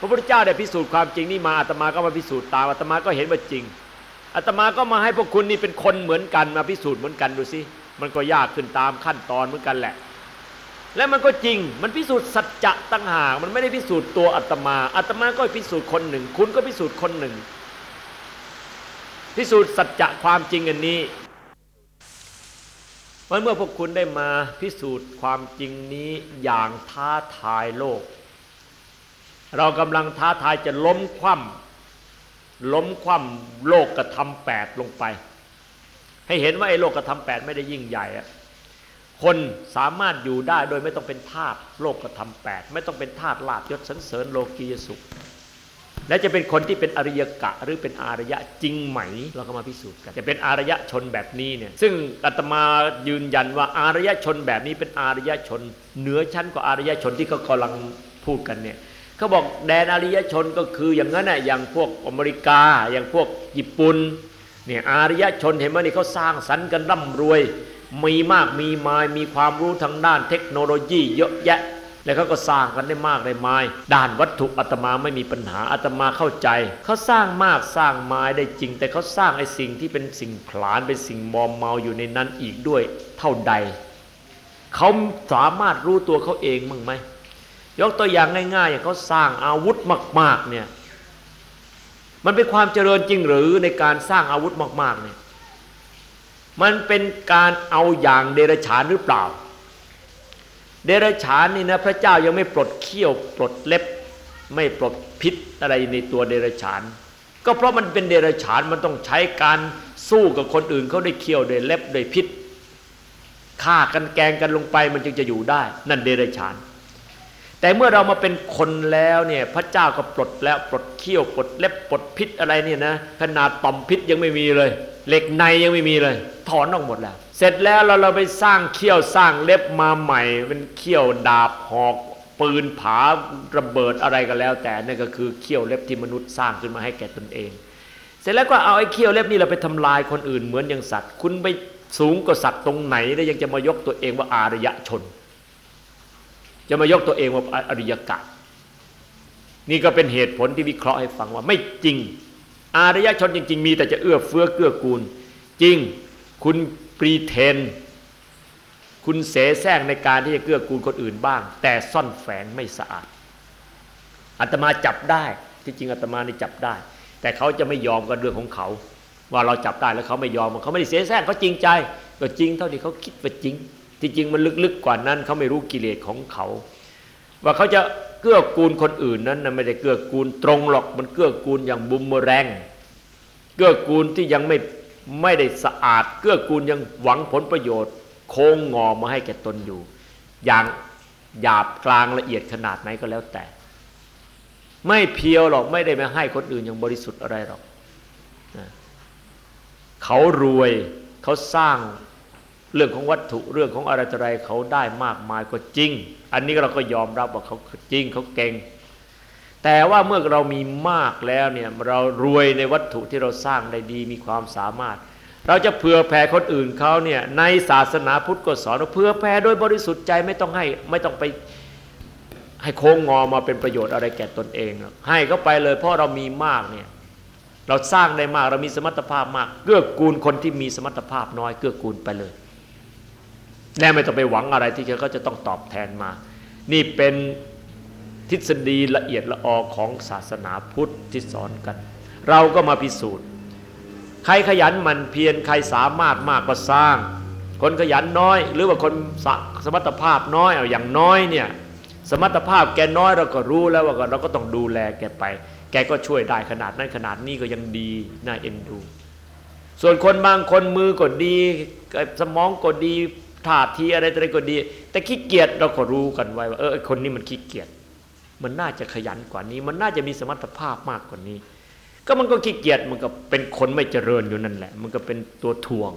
พระพุทธเจ้าได้พิสูจน์ความจริงนี่มาอาตมาก็มาพิสูจน์ตามอาตมาก็เห็นว่าจริง อาตมาก็มาให้พวกคุณนี่เป็นคนเหมือนกันมาพิสูจน์เหมือนกันดูสิมันก็ยากขึ้นตามขั้นตอนเหมือนกันแหละ และมันก็จริงมันพิสูจน์สัจจะตั้งหากมันไม่ได้พิสูจน์ตัวอาตมาอาตมาก็พิสูจน์คนหนึ่ง คุณก็พิสูจน์คนหนึ่ง พิสูจน์สัจจะความจริงอันนี้มันเมื่อพวกคุณได้มาพิสูจน์ความจริงนี้อย่างท้าทายโลก เรากำลังท้าทายจะล้มคว่ำ ล้มคว่ำโลกกระทำแปดลงไป ให้เห็นว่าไอ้โลกกระทำแปดไม่ได้ยิ่งใหญ่อะคนสามารถอยู่ได้โดยไม่ต้องเป็นทาสโลกกระทำแปดไม่ต้องเป็นทาสลาบยศสันเสริญโลกียสุข และจะเป็นคนที่เป็นอริยกะหรือเป็นอารยะจริงไหม เราก็มาพิสูจน์กันจะเป็นอารยะชนแบบนี้เนี่ยซึ่งอาตมายืนยันว่าอารยะชนแบบนี้เป็นอารยะชน เหนือชั้นกว่าอารยะชนที่เขากำลังพูดกันเนี่ย เขาบอกแดนอารยชนก็คืออย่างนั้นน่ะอย่างพวกอเมริกา อย่างพวกญี่ปุ่นเนี่ยอารยชนเห็นไหมนี่เขาสร้างสรรค์กันร่ำรวย มีมากมีมายมีความรู้ทางด้านเทคโนโลยีเยอะแยะ แล้วเขาก็สร้างกันได้มากได้มาย ด้านวัตถุอาตมาไม่มีปัญหาอาตมาเข้าใจ เขาสร้างมากสร้างมายได้จริง แต่เขาสร้างไอ้สิ่งที่เป็นสิ่งผลาญเป็นสิ่งมอมเมาอยู่ในนั้นอีกด้วยเท่าใดเขาสามารถรู้ตัวเขาเองมั้งไหม ยกตัวอย่างง่ายๆอย่างเขาสร้างอาวุธมาก ๆ เนี่ย มันเป็นความเจริญจริงหรือในการสร้างอาวุธมาก ๆ เนี่ย มันเป็นการเอาอย่างเดรัจฉานหรือเปล่า เดรัจฉานนี่นะพระเจ้ายังไม่ปลดเขี้ยวปลดเล็บ ไม่ปลดพิษอะไรในตัวเดรัจฉาน ก็เพราะมันเป็นเดรัจฉานมันต้องใช้การสู้กับคนอื่นเขาได้เขี้ยวได้เล็บได้พิษฆ่ากันแกงกันลงไปมันจึงจะอยู่ได้ นั่นเดรัจฉาน แต่เมื่อเรามาเป็นคนแล้วเนี่ยพระเจ้าก็ปลดแล้วปลดเขี้ยวปลดเล็บปลดพิษอะไรเนี่ยนะขนาดต่อมพิษยังไม่มีเลย เหล็กในยังไม่มีเลย ถอนออกหมดแล้ว เสร็จแล้วเราเราไปสร้างเขี้ยวสร้างเล็บมาใหม่ เป็นเขี้ยวดาบหอกปืนผาระเบิดอะไรก็แล้ว แต่นั่นก็คือเขี้ยวเล็บที่มนุษย์สร้างขึ้นมาให้แก่ตนเอง เสร็จแล้วก็เอาไอ้เขี้ยวเล็บนี่เราไปทำลายคนอื่นเหมือนอย่างสัตว์ คุณไปสูงกว่าสัตว์ตรงไหนแล้วยังจะมายกตัวเองว่าอารยชน จะมายกตัวเองว่าอริยกะนี่ก็เป็นเหตุผลที่วิเคราะห์ให้ฟังว่าไม่จริง อารยชนจริง ๆ มีแต่จะเอื้อเฟื้อเกื้อกูล จริงคุณปรีเทน คุณเสแสร้งในการที่จะเกื้อกูลคนอื่นบ้าง แต่ซ่อนแฝงไม่สะอาดอาตมาจับได้ที่จริงอาตมานี่จับได้ แต่เขาจะไม่ยอมกันเรื่องของเขา ว่าเราจับได้แล้วเขาไม่ยอมเขาไม่ได้เสแสร้งเขาจริงใจ ก็จริงเท่าที่เขาคิดว่าจริง ที่จริงมันลึกๆกว่านั้นเขาไม่รู้กิเลสของเขา ว่าเขาจะเกื้อกูลคนอื่นนั้นนะไม่ได้เกื้อกูลตรงหรอกมันเกื้อกูลอย่างบุมเมแรง เกื้อกูลที่ยังไม่ไม่ได้สะอาด เกื้อกูลยังหวังผลประโยชน์ โค้งงอมาให้แก่ตนอยู่ อย่างหยาบกลางละเอียดขนาดไหนก็แล้วแต่ ไม่เพียวหรอกไม่ได้มาให้คนอื่นอย่างบริสุทธิ์อะไรหรอกเขารวยเขาสร้าง เรื่องของวัตถุเรื่องของอะไรอะไรเขาได้มากมายก็จริง อันนี้เราก็ยอมรับว่าเขาจริงเขาเก่ง แต่ว่าเมื่อเรามีมากแล้วเนี่ยเรารวยในวัตถุที่เราสร้างได้ดีมีความสามารถ เราจะเผื่อแผ่คนอื่นเขาเนี่ยในศาสนาพุทธก็สอนว่าเผื่อแผ่โดยบริสุทธิ์ใจไม่ต้องให้ไม่ต้องไปให้โค้งงอมาเป็นประโยชน์อะไรแก่ตนเอง ให้เขาไปเลยเพราะเรามีมากเนี่ยเราสร้างได้มากเรามีสมรรถภาพมาก เกื้อกูลคนที่มีสมรรถภาพน้อยเกื้อกูลไปเลย แน่ไม่ต้องไปหวังอะไรที่เขาจะต้องตอบแทนมา นี่เป็นทฤษฎีละเอียดละออของศาสนาพุทธที่สอนกัน เราก็มาพิสูจน์ ใครขยันมันเพียรใครสามารถมากก็สร้าง คนขยันน้อย หรือว่าคนสมรรถภาพน้อยเอาอย่างน้อยเนี่ยสมรรถภาพแกน้อยเราก็รู้แล้วว่าเราก็ต้องดูแลแกไป แกก็ช่วยได้ขนาดนั้นขนาดนี้ก็ยังดีน่าเอ็นดู ส่วนคนบางคนมือก็ดี สมองก็ดี ท่าทีอะไรอะไรก็ดี แต่ขี้เกียจเราก็รู้กันไว้ว่าเออคนนี้มันขี้เกียจมันน่าจะขยันกว่านี้ มันน่าจะมีสมรรถภาพมากกว่านี้ ก็มันก็ขี้เกียจมันก็เป็นคนไม่เจริญอยู่นั่นแหละ มันก็เป็นตัวทวง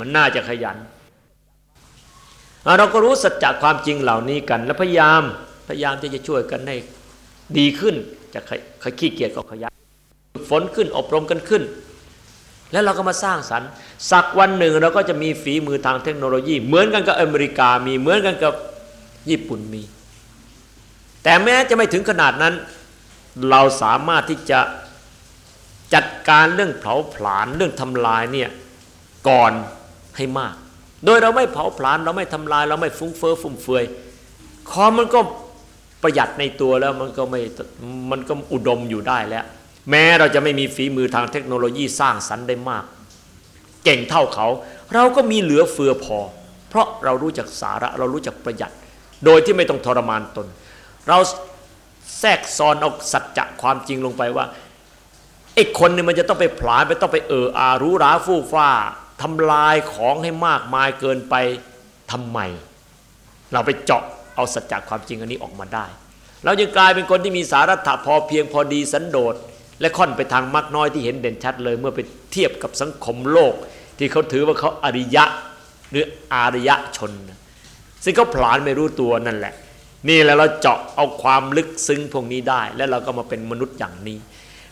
มันน่าจะขยัน เราก็รู้สัจจะความจริงเหล่านี้กัน แล้วพยายามพยายามที่จะช่วยกันให้ดีขึ้นจะขี้เกียจก็ขยันฝนขึ้นอบรมกันขึ้น แล้วเราก็มาสร้างสรรค์ สักวันหนึ่งเราก็จะมีฝีมือทางเทคโนโลยี เหมือนกันกับอเมริกามีเหมือนกันกับญี่ปุ่นมี แต่แม้จะไม่ถึงขนาดนั้น เราสามารถที่จะจัดการเรื่องเผาผลาญเรื่องทำลายเนี่ยก่อนให้มาก โดยเราไม่เผาผลาญเราไม่ทำลาย เราไม่ฟุ้งเฟ้อฟุ่มเฟือยคอมมันก็ประหยัดในตัวแล้วมันก็ไม่มันก็อุดมอยู่ได้แล้ว แม้เราจะไม่มีฝีมือทางเทคโนโลยีสร้างสรรค์ได้มาก เก่งเท่าเขา เราก็มีเหลือเฟือพอ เพราะเรารู้จักสาระเรารู้จักประหยัด โดยที่ไม่ต้องทรมานตน เราแทรกซ้อนเอาสัจจะความจริงลงไปว่าไอ้คนนี่มันจะต้องไปผลาญไปต้องไปเอออารู้ราฟู่ฟ้าทำลายของให้มากมายเกินไปทำไม เราไปเจาะเอาสัจจะความจริงอันนี้ออกมาได้ เรายังกลายเป็นคนที่มีสาระถะพอเพียงพอดีสันโดษ และค่อนไปทางมักน้อยที่เห็นเด่นชัดเลย เมื่อไปเทียบกับสังคมโลก ที่เขาถือว่าเขาอริยะหรืออารยะชน ซึ่งเขาผลาญไม่รู้ตัวนั่นแหละ นี่แหละเราเจาะเอาความลึกซึ้งพวกนี้ได้ แล้วเราก็มาเป็นมนุษย์อย่างนี้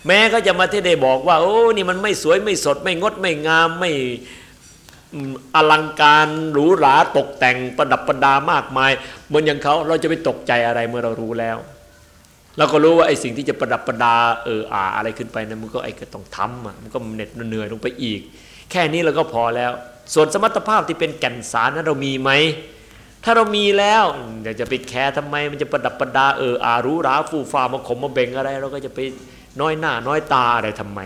แม้ก็จะมาที่ได้บอกว่า โอ้นี่มันไม่สวยไม่สดไม่งดไม่งามไม่อลังการหรูหราตกแต่งประดับประดามากมายเหมือนอย่างเขาเราจะไปตกใจอะไรเมื่อเรารู้แล้ว เราก็รู้ว่าไอ้สิ่งที่จะประดับประดาเอออาอะไรขึ้นไปนะมันก็ไอ้ก็ต้องทำอะมันก็เหน็ดเหนื่อยลงไปอีก แค่นี้เราก็พอแล้ว ส่วนสมรรถภาพที่เป็นแก่นสารนั้นเรามีไหมถ้าเรามีแล้วเดี๋ยวจะไปแคร์ทำไมมันจะประดับประดาเอออารู้ราฟูฟ้ามาขมมาเบ่งอะไร เราก็จะไปน้อยหน้าน้อยตาอะไรทำไม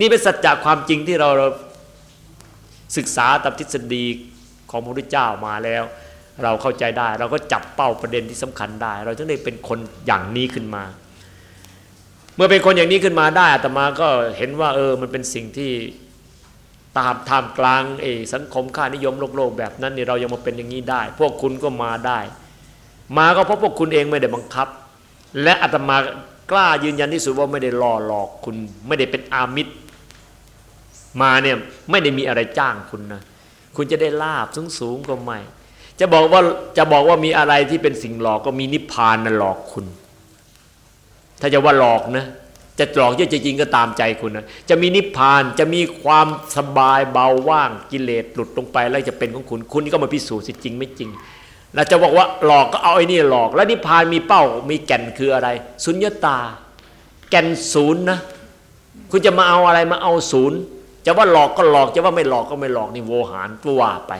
นี่เป็นสัจจะความจริงที่เราศึกษาตามทฤษฎีของพระพุทธเจ้ามาแล้ว เราเข้าใจได้ เราก็จับเป้าประเด็นที่สำคัญได้ เราจึงได้เป็นคนอย่างนี้ขึ้นมา เมื่อเป็นคนอย่างนี้ขึ้นมาได้อาตมาก็เห็นว่า เออมันเป็นสิ่งที่ตามทามกลางเอสังคมค่านิยมโลกโลกแบบนั้นนี่เรายังมาเป็นอย่างนี้ได้ พวกคุณก็มาได้ มาก็เพราะพวกคุณเองไม่ได้บังคับ และอาตมากล้ายืนยันที่สุดว่าไม่ได้ล่อหลอกคุณ ไม่ได้เป็นอามิตรมาเนี่ยไม่ได้มีอะไรจ้างคุณนะคุณจะได้ลาบสูงสูงก็ไม่ จะบอกว่าจะบอกว่ามีอะไรที่เป็นสิ่งหลอกก็มีนิพพานน่ะหลอกคุณ ถ้าจะว่าหลอกนะ จะหลอกเยอะจริงก็ตามใจคุณนะจะมีนิพพานจะมีความสบายเบาว่างกิเลสหลุดลงไปแล้วจะเป็นของคุณ คุณก็มาพิสูจน์สิจริงไม่จริงเราจะบอกว่าหลอกก็เอาไอ้นี่หลอก แล้วนิพพานมีเป้ามีแก่นคืออะไร สุญญตา แก่นศูนย์นะ คุณจะมาเอาอะไรมาเอาศูนย์จะว่าหลอกก็หลอกจะว่าไม่หลอกก็ไม่หลอกนี่โวหารก็ว่าไป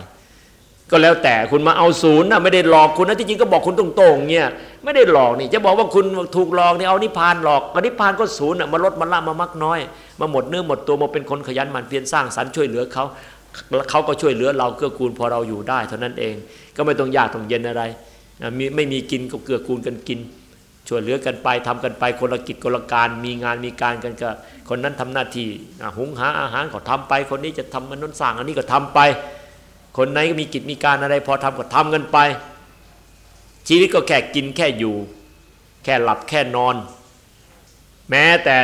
ก็แล้วแต่คุณมาเอาศูนย์นะไม่ได้หลอกคุณนะที่จริงก็บอกคุณตรงๆเนี่ยไม่ได้หลอกนี่จะบอกว่าคุณถูกหลอกนี่เอานิพานหลอกก็นิพานก็ศูนย์มาลดมาละมามักน้อย มาหมดเนื้อหมดตัวมาเป็นคนขยันหมั่นเพียรสร้างสรรค์ช่วยเหลือเขาเขาก็ช่วยเหลือเราเกื้อกูลพอเราอยู่ได้ เท่านั้นเองก็ไม่ต้องยากต้องเย็นอะไรมีไม่มีกินก็เกื้อกูลกันกิน ช่วยเหลือกันไปทำกันไปคนละกิจคนละการมีงานมีการกันก็คนนั้นทำหน้าที่หุงหาอาหารก็ทำไปคนนี้จะทำมันนั้นสร้างอันนี้ก็ทำไป คนไหนก็มีกิจมีการอะไร พอทำก็ทำกันไป ชีวิตก็แค่กินแค่อยู่ แค่หลับแค่นอน แม้แต่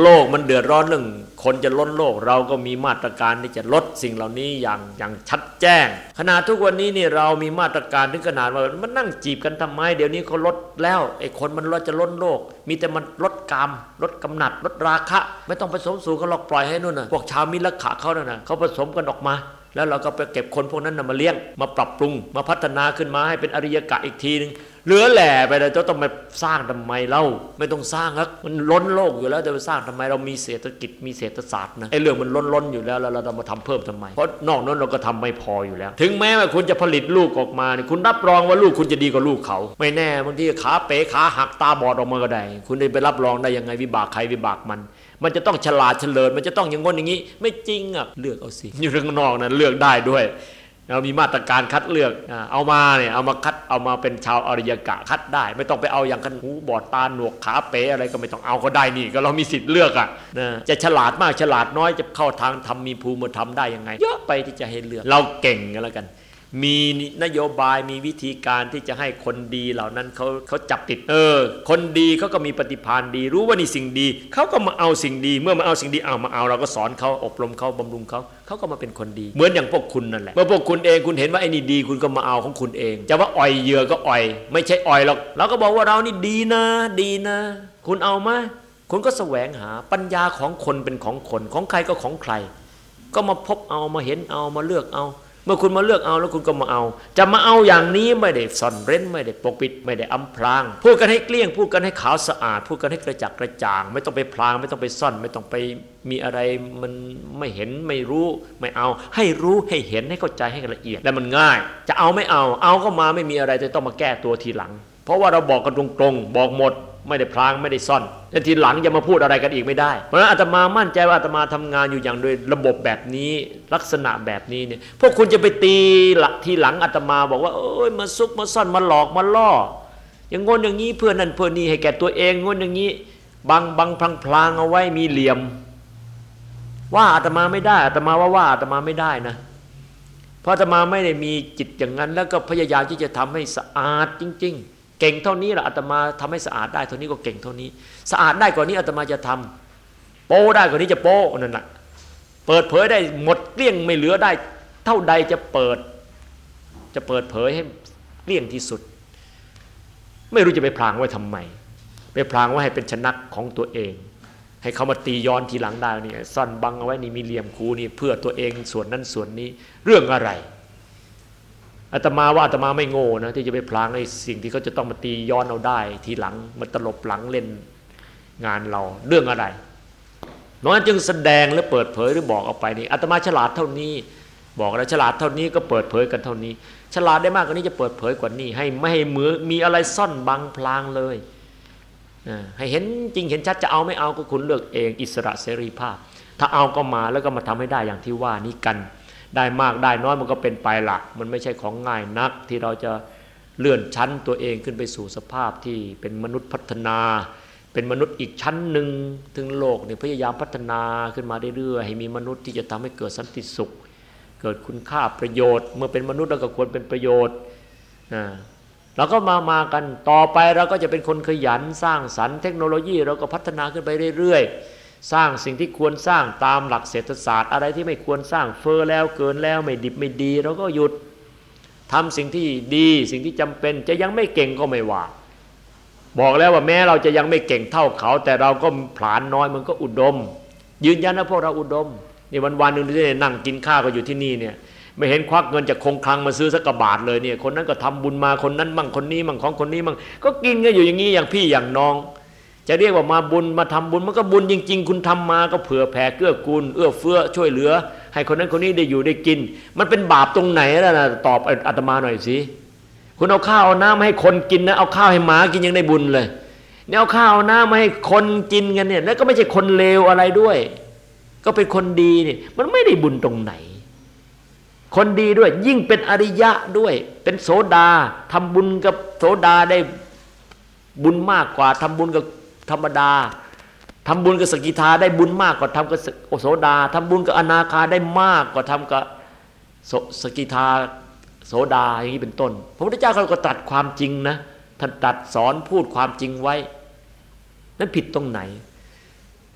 โลกมันเดือดร้อนเรื่อง คนจะล้นโลกเราก็มีมาตรการที่จะลดสิ่งเหล่านี้อย่างอย่างชัดแจ้ง ขนาดทุกวันนี้นี่เรามีมาตรการถึงขนาดว่ามันนั่งจีบกันทำไม เดี๋ยวนี้เขาลดแล้วไอ้คนมันลดจะล้นโลก มีแต่มันลดกรรมลดกำหนัดลดราคะ ไม่ต้องผสมสูงเขาหรอกปล่อยให้นู่นน่ะพวกชาวมิลขะเขาเนี่ยนะเขาผสมกันออกมา แล้วเราก็ไปเก็บคนพวกนั้นมาเลี้ยง มาปรับปรุง มาพัฒนาขึ้นมาให้เป็นอริยกะอีกทีนึงเหลือแหล่ไปเลยจะต้องมาสร้างทำไมเล่าไม่ต้องสร้างครับมันล้นโลกอยู่แล้วจะไปสร้างทำไมเรามีเศรษฐกิจมีเศรษฐศาสตร์นะไอ้เรื่องมันล้นล้นอยู่แล้วแล้วเราจะมาทำเพิ่มทำไม เพราะนอกนั้นเราก็ทำไม่พออยู่แล้ว ถึงแม้ว่าคุณจะผลิตลูกออกมาเนี่ยคุณรับรองว่าลูกคุณจะดีกว่าลูกเขา ไม่แน่บางทีขาเป๋ขาหักตาบอดออกมาก็ได้ คุณจะไปรับรองได้ยังไงวิบากใครวิบากมัน มันจะต้องฉลาดเฉลิมมันจะต้องอย่างงนอย่างนี้ ไม่จริงอะเลือกเอาสิอยู่ข้างนอกนั้นเลือกได้ด้วยเรามีมาตรการคัดเลือกเอามาเนี่ยเอามาคัดเอามาเป็นชาวอริยกะคัดได้ ไม่ต้องไปเอาอย่างกันหูบอดตาหนวกขาเป๋อะไรก็ไม่ต้องเอาก็ได้นี่ ก็เรามีสิทธิ์เลือกอะนะจะฉลาดมากฉลาดน้อยจะเข้าทางทำมีภูมิธรรมได้ยังไงเยอะไปที่จะให้เลือก เราเก่งกันแล้วกัน มีนโยบายมีวิธีการที่จะให้คนดีเหล่านั้นเขาเขาจับติดเออ คนดีเขาก็มีปฏิภาณดี รู้ว่านี่สิ่งดีเขาก็มาเอาสิ่งดี เมื่อมาเอาสิ่งดีเอามาเอาเราก็สอนเขาอบรมเขาบำรุงเขาเขาก็มาเป็นคนดี เหมือนอย่างพวกคุณนั่นแหละเมื่อพวกคุณเองคุณเห็นว่าไอ้นี่ดี คุณก็มาเอาของคุณเอง จะว่าอ่อยเหยื่อก็อ่อย ไม่ใช่อ่อยหรอกเราก็บอกว่าเรานี่ดีนะ ดีนะ คุณเอาไหมคุณก็แสวงหาปัญญาของคนเป็นของคนของใครก็ของใคร ก็มาพบเอามาเห็นเอามาเลือกเอา เมื่อคุณมาเลือกเอาแล้วคุณก็มาเอา จะมาเอาอย่างนี้ไม่ได้ซ่อนเร้นไม่ได้ปกปิด ไม่ได้อำพราง พูดกันให้เกลี้ยง พูดกันให้ขาวสะอาด พูดกันให้กระจักกระจ่าง ไม่ต้องไปพลาง ไม่ต้องไปซ่อน ไม่ต้องไปมีอะไรมันไม่เห็นไม่รู้ไม่เอา ให้รู้ให้เห็นให้เข้าใจให้ละเอียด แล้วมันง่าย จะเอาไม่เอา เอาก็มาไม่มีอะไรจะต้องมาแก้ตัวทีหลัง เพราะว่าเราบอกกันตรงๆบอกหมด ไม่ได้พลางไม่ได้ซ่อนแล้วทีหลังจะมาพูดอะไรกันอีกไม่ได้ เพราะฉะนั้นอาตมามั่นใจว่าอาตมาทำงานอยู่อย่างโดยระบบแบบนี้ลักษณะแบบนี้เนี่ยพวกคุณจะไปตีหละทีหลังอาตมาบอกว่าโอ้ยมาซุกมาซ่อนมาหลอกมาล่อ อย่างงนอย่างนี้เพื่อนนั่นเพื่อนนี่ให้แก่ตัวเองงนอย่างนี้บังบังพลางพลางเอาไว้มีเหลี่ยม ว่าอาตมาไม่ได้อาตมาว่าว่าอาตมาไม่ได้นะเพราะอาตมาไม่ได้มีจิตอย่างนั้น แล้วก็พยายามที่จะทำให้สะอาดจริง ๆ เก่งเท่านี้แหละอาตมาทำให้สะอาดได้เท่านี้ก็เก่งเท่านี้ สะอาดได้กว่านี้อาตมาจะทำโป้ได้กว่านี้จะโป้นั่นแหละเปิดเผยได้หมดเกลี้ยงไม่เหลือได้ เท่าใดจะเปิด จะเปิดเผยให้เกลี้ยงที่สุด ไม่รู้จะไปพลางไว้ทำไมไปพลางไว้ให้เป็นชนักของตัวเอง ให้เขามาตีย้อนทีหลังได้นี่ซ่อนบังเอาไว้นี่มีเหลี่ยมคูนี่เพื่อตัวเองส่วนนั้นส่วนนี้เรื่องอะไร อาตมาว่าอาตมาไม่โง่นะที่จะไปพลางในสิ่งที่เขาจะต้องมาตีย้อนเอาได้ ทีหลังมาตลบหลังเล่นงานเราเรื่องอะไรน้อยจึงแสดงและเปิดเผยหรือบอกออกไปนี่อาตมาฉลาดเท่านี้ บอกแล้วฉลาดเท่านี้ก็เปิดเผยกันเท่านี้ ฉลาดได้มากกว่านี้จะเปิดเผยกว่านี้ ให้ไม่ให้มือมีอะไรซ่อนบังพลางเลยให้เห็นจริงเห็นชัดจะเอาไม่เอาก็คุณเลือกเองอิสระเสรีภาพ ถ้าเอาก็มาแล้วก็มาทำให้ได้อย่างที่ว่านี้กัน ได้มากได้น้อยมันก็เป็นไปละมันไม่ใช่ของง่ายนักที่เราจะเลื่อนชั้นตัวเองขึ้นไปสู่สภาพที่เป็นมนุษย์พัฒนา เป็นมนุษย์อีกชั้นหนึ่งถึงโลกเนี่ยพยายามพัฒนาขึ้นมาเรื่อยๆให้มีมนุษย์ที่จะทำให้เกิดสันติสุข เกิดคุณค่าประโยชน์ เมื่อเป็นมนุษย์เราก็ควรเป็นประโยชน์เราก็มามากันต่อไปเราก็จะเป็นคนขยันสร้างสรรค์เทคโนโลยีเราก็พัฒนาขึ้นไปเรื่อยๆ สร้างสิ่งที่ควรสร้างตามหลักเศรษฐศาสตร์ อะไรที่ไม่ควรสร้างเฟอ้อแล้วเกินแล้วไม่ดิบไม่ดีเราก็หยุดทำสิ่งที่ดีสิ่งที่จำเป็นจะยังไม่เก่งก็ไม่ว่า บอกแล้วว่าแม้เราจะยังไม่เก่งเท่าเขา แต่เราก็ผลานน้อยมันก็อุดม ยืนยันนะพวกเราอุดมนี่วันวันหนึ่งที่นั่งกินข้าวก็อยู่ที่นี่เนี่ยไม่เห็นควักเงินจากคงคลังมาซื้อสักกระบาทเลยเนี่ยคนนั้นก็ทำบุญมาคนนั้นมั่งคนนี้มั่งของคนนี้มั่งก็กินกันอยู่อย่างนี้อย่างพี่อย่างน้อง จะเรียกว่ามาบุญมาทำบุญมันก็บุญจริง ๆ คุณทำมาก็เผื่อแผ่เกื้อกูลเอื้อเฟื้อช่วยเหลือ ให้คนนั้นคนนี้ได้อยู่ได้กิน มันเป็นบาปตรงไหนล่ะนะตอบอาตมาหน่อยสิคุณเอาข้าวเอาน้ำให้คนกินนะเอาข้าวให้หมากินยังได้บุญเลยเนี่ยเอาข้าวเอาน้ำมาให้คนกินกันเนี่ย แล้วก็ไม่ใช่คนเลวอะไรด้วย ก็เป็นคนดีเนี่ยมันไม่ได้บุญตรงไหน คนดีด้วย ยิ่งเป็นอริยะด้วย เป็นโสดาทำบุญกับโสดาได้บุญมากกว่าทำบุญกับ ธรรมดาทำบุญกับสกิทาได้บุญมากกว่าทำกับโสดาทำบุญกับอนาคาได้มากกว่าทำกับสกิทาโสดาอย่างนี้เป็นต้น พระพุทธเจ้าเขาก็ตัดความจริงนะท่านตัดสอนพูดความจริงไว้ นั้นผิดตรงไหน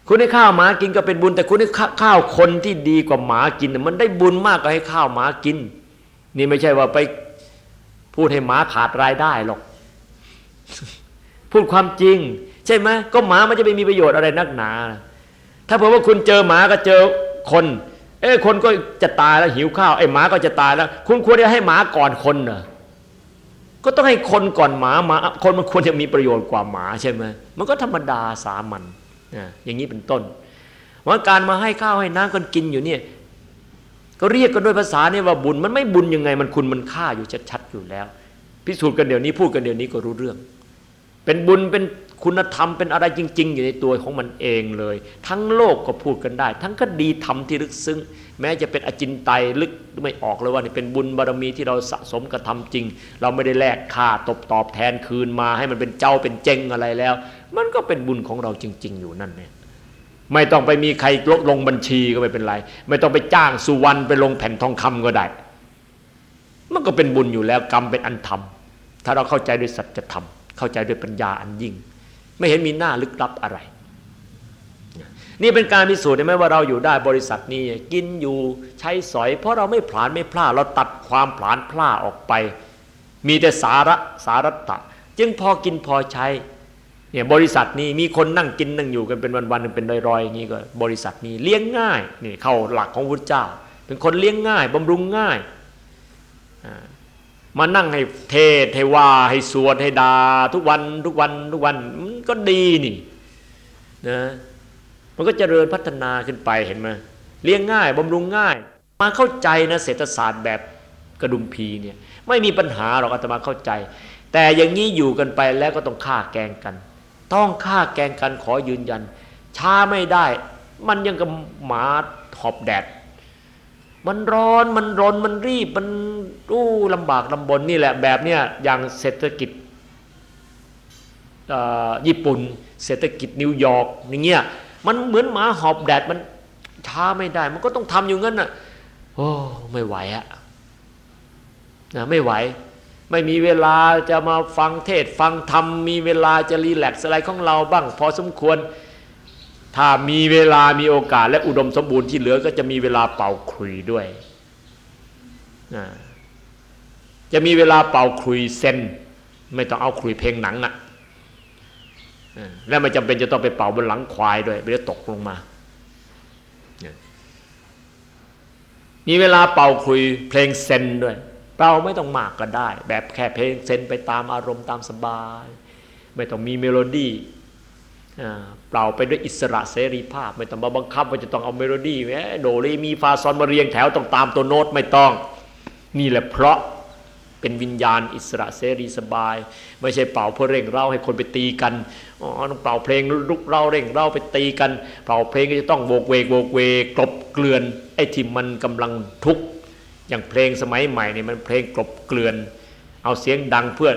คุณให้ข้าวหมากินก็เป็นบุญ แต่คุณให้ข้าวคนที่ดีกว่าหมากิน มันได้บุญมากกว่าให้ข้าวหมากิน นี่ไม่ใช่ว่าไปพูดให้หมาขาดรายได้หรอก พูดความจริง ใช่ไหมก็หมามันจะไม่มีประโยชน์อะไรนักหนา ถ้าเผื่อว่าคุณเจอหมาก็เจอคน เอ้คนก็จะตายแล้วหิวข้าวไอ้หมาก็จะตายแล้ว คุณควรจะให้หมาก่อนคนเหรอก็ต้องให้คนก่อนหมาหมาคนมันควรจะมีประโยชน์กว่าหมาใช่ไหมมันก็ธรรมดาสามัญอย่างนี้เป็นต้นว่าการมาให้ข้าวให้น้ำกันกินอยู่เนี่ยก็เรียกกันด้วยภาษาเนี่ยว่าบุญมันไม่บุญยังไง มันคุณมันฆ่าอยู่ชัดๆอยู่แล้ว พิสูจน์กันเดี๋ยวนี้พูดกันเดี๋ยวนี้ก็รู้เรื่อง เป็นบุญเป็น คุณธรรมเป็นอะไรจริง ๆ อยู่ในตัวของมันเองเลย ทั้งโลกก็พูดกันได้ ทั้งคดีธรรมที่ลึกซึ้ง แม้จะเป็นอจินไตยลึกไม่ออกเลยว่านี่เป็นบุญบารมีที่เราสะสมกระทาจริง เราไม่ได้แลกค่าตบตอบแทนคืนมาให้มันเป็นเจ้าเป็นเจงอะไรแล้ว มันก็เป็นบุญของเราจริง ๆ อยู่นั่นเนี่ยไม่ต้องไปมีใครลดลงบัญชีก็ไม่เป็นไร ไม่ต้องไปจ้างสุวรรณไปลงแผ่นทองคำก็ได้ มันก็เป็นบุญอยู่แล้วกรรมเป็นอันทำถ้าเราเข้าใจด้วยสัจธรรม เข้าใจด้วยปัญญาอันยิ่ง ไม่เห็นมีหน้าลึกลับอะไร นี่เป็นการพิสูจน์ได้ไหมว่าเราอยู่ได้บริษัทนี้กินอยู่ใช้สอย เพราะเราไม่ผลานไม่พลาดเราตัดความผลานพลาดออกไป มีแต่สาระสารัตะ จึงพอกินพอใช้เนี่ยบริษัทนี้มีคนนั่งกินนั่งอยู่กันเป็นวันๆเป็นรอยๆอย่างนี้ก็บริษัทนี้เลี้ยงง่ายนี่เข้าหลักของพุทธเจ้า เป็นคนเลี้ยงง่ายบำรุงง่าย มานั่งให้เทศให้ว่าให้สวดให้ดาทุกวันทุกวันทุกวันมันก็ดีนี่นะมันก็เจริญพัฒนาขึ้นไปเห็นไหมเลี้ยงง่ายบำรุงง่าย มาเข้าใจนะเศรษฐศาสตร์แบบกระดุมพีเนี่ยไม่มีปัญหาหรอกอาตมาเข้าใจ แต่อย่างนี้อยู่กันไปแล้วก็ต้องฆ่าแกงกัน ต้องฆ่าแกงกันขอยืนยัน ช้าไม่ได้ มันยังกับหมาหอบแดด มันร้อนมันรนมันรีบมันอู้ลำบากลำบนนี่แหละแบบเนี้ยอย่างเศรษฐกิจญี่ปุ่น เศรษฐกิจนิวยอร์กอย่างเงี้ยมันเหมือนหมาหอบแดดมันช้าไม่ได้ มันก็ต้องทำอยู่งั้นน่ะโอ้ไม่ไหวอะนะไม่ไหว ไม่มีเวลาจะมาฟังเทศฟังธรรมมีเวลาจะ relax อะไรของเราบ้าง พอสมควร ถ้ามีเวลามีโอกาสและอุดมสมบูรณ์ที่เหลือก็จะมีเวลาเป่าคลุยด้วยจะมีเวลาเป่าคลุยเซนไม่ต้องเอาคลุยเพลงหนังอะ่ะและไม่จำเป็นจะต้องไปเป่าบนหลังควายด้วยไม่ได้ตกลงมามีเวลาเป่าคุยเพลงเซนด้วย เป่าไม่ต้องมากก็ได้ แบบแค่เพลงเซนไปตามอารมณ์ตามสบาย ไม่ต้องมีเมโลดี้ เป่าไปด้วยอิสระเสรีภาพ ไม่ต้องมาบังคับว่าจะต้องเอาเมโลดี้แหมโดเรมีฟาซอนมาเรียงแถวต้องตามตัวโน้ตไม่ต้อง นี่แหละเพราะเป็นวิญญาณอิสระเสรีสบาย ไม่ใช่เป่าเพื่อเร่งเร้าให้คนไปตีกันอ๋อต้องเป่าเพลงลุกเร้าเร่งเร้าไปตีกัน เป่าเพลงก็จะต้องโวกเวกโวกเวกกลบเกลื่อนไอ้ที่มันกำลังทุกข์อย่างเพลงสมัยใหม่เนี่ยมันเพลงกลบเกลื่อน เอาเสียงดังเพื่อ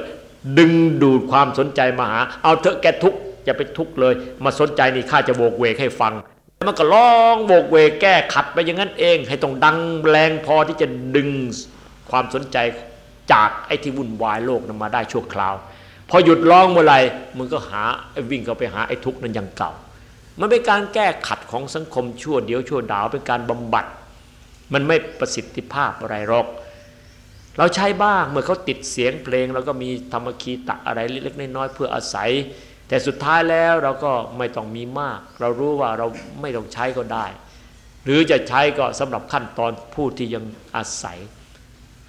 ดึงดูดความสนใจมาหา เอาเถอะแกทุกข์ จะไปทุกข์เลย มาสนใจนี่ข้าจะโวกเวกให้ฟังมันก็ร้องโวกเวกแก้ขัดไปอย่างนั้นเอง ให้ต้องดังแรงพอที่จะดึงความสนใจจากไอ้ที่วุ่นวายโลกนั้นมาได้ชั่วคราว พอหยุดร้องเมื่อไหร่มึงก็หาวิ่งเข้าไปหาไอ้ทุกข์นั้นยังเก่า มันเป็นการแก้ขัดของสังคมชั่วเดียวชั่วดาวเป็นการบำบัด มันไม่ประสิทธิภาพอะไรหรอก เราใช้บ้างเมื่อเขาติดเสียงเพลงเราก็มีธรรมคีตะอะไรเล็กๆน้อยๆเพื่ออาศัย แต่สุดท้ายแล้วเราก็ไม่ต้องมีมาก เรารู้ว่าเราไม่ต้องใช้ก็ได้ หรือจะใช้ก็สำหรับขั้นตอนผู้ที่ยังอาศัย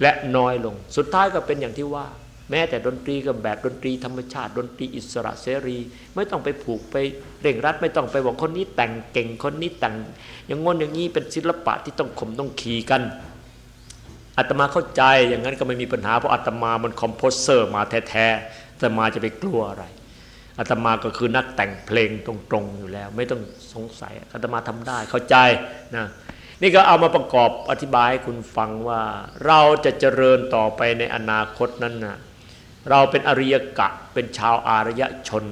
และน้อยลง สุดท้ายก็เป็นอย่างที่ว่า แม้แต่ดนตรีก็แบบดนตรีธรรมชาติ ดนตรีอิสระเสรี ไม่ต้องไปผูกไปเร่งรัด ไม่ต้องไปบอกคนนี้แต่งเก่งคนนี้แต่ง อย่างงั้นอย่างนี้เป็นศิลปะที่ต้องข่มต้องขี่กันอาตมาเข้าใจอย่างนั้นก็ไม่มีปัญหาเพราะอาตมามัน composer มาแท้ๆอาตมาจะไปกลัวอะไร อาตมาก็คือนักแต่งเพลงตรงๆอยู่แล้ว ไม่ต้องสงสัยอาตมาทำได้เข้าใจนะนี่ก็เอามาประกอบอธิบายให้คุณฟังว่า เราจะเจริญต่อไปในอนาคตนั้นนะเราเป็นอริยกะเป็นชาวอารยชน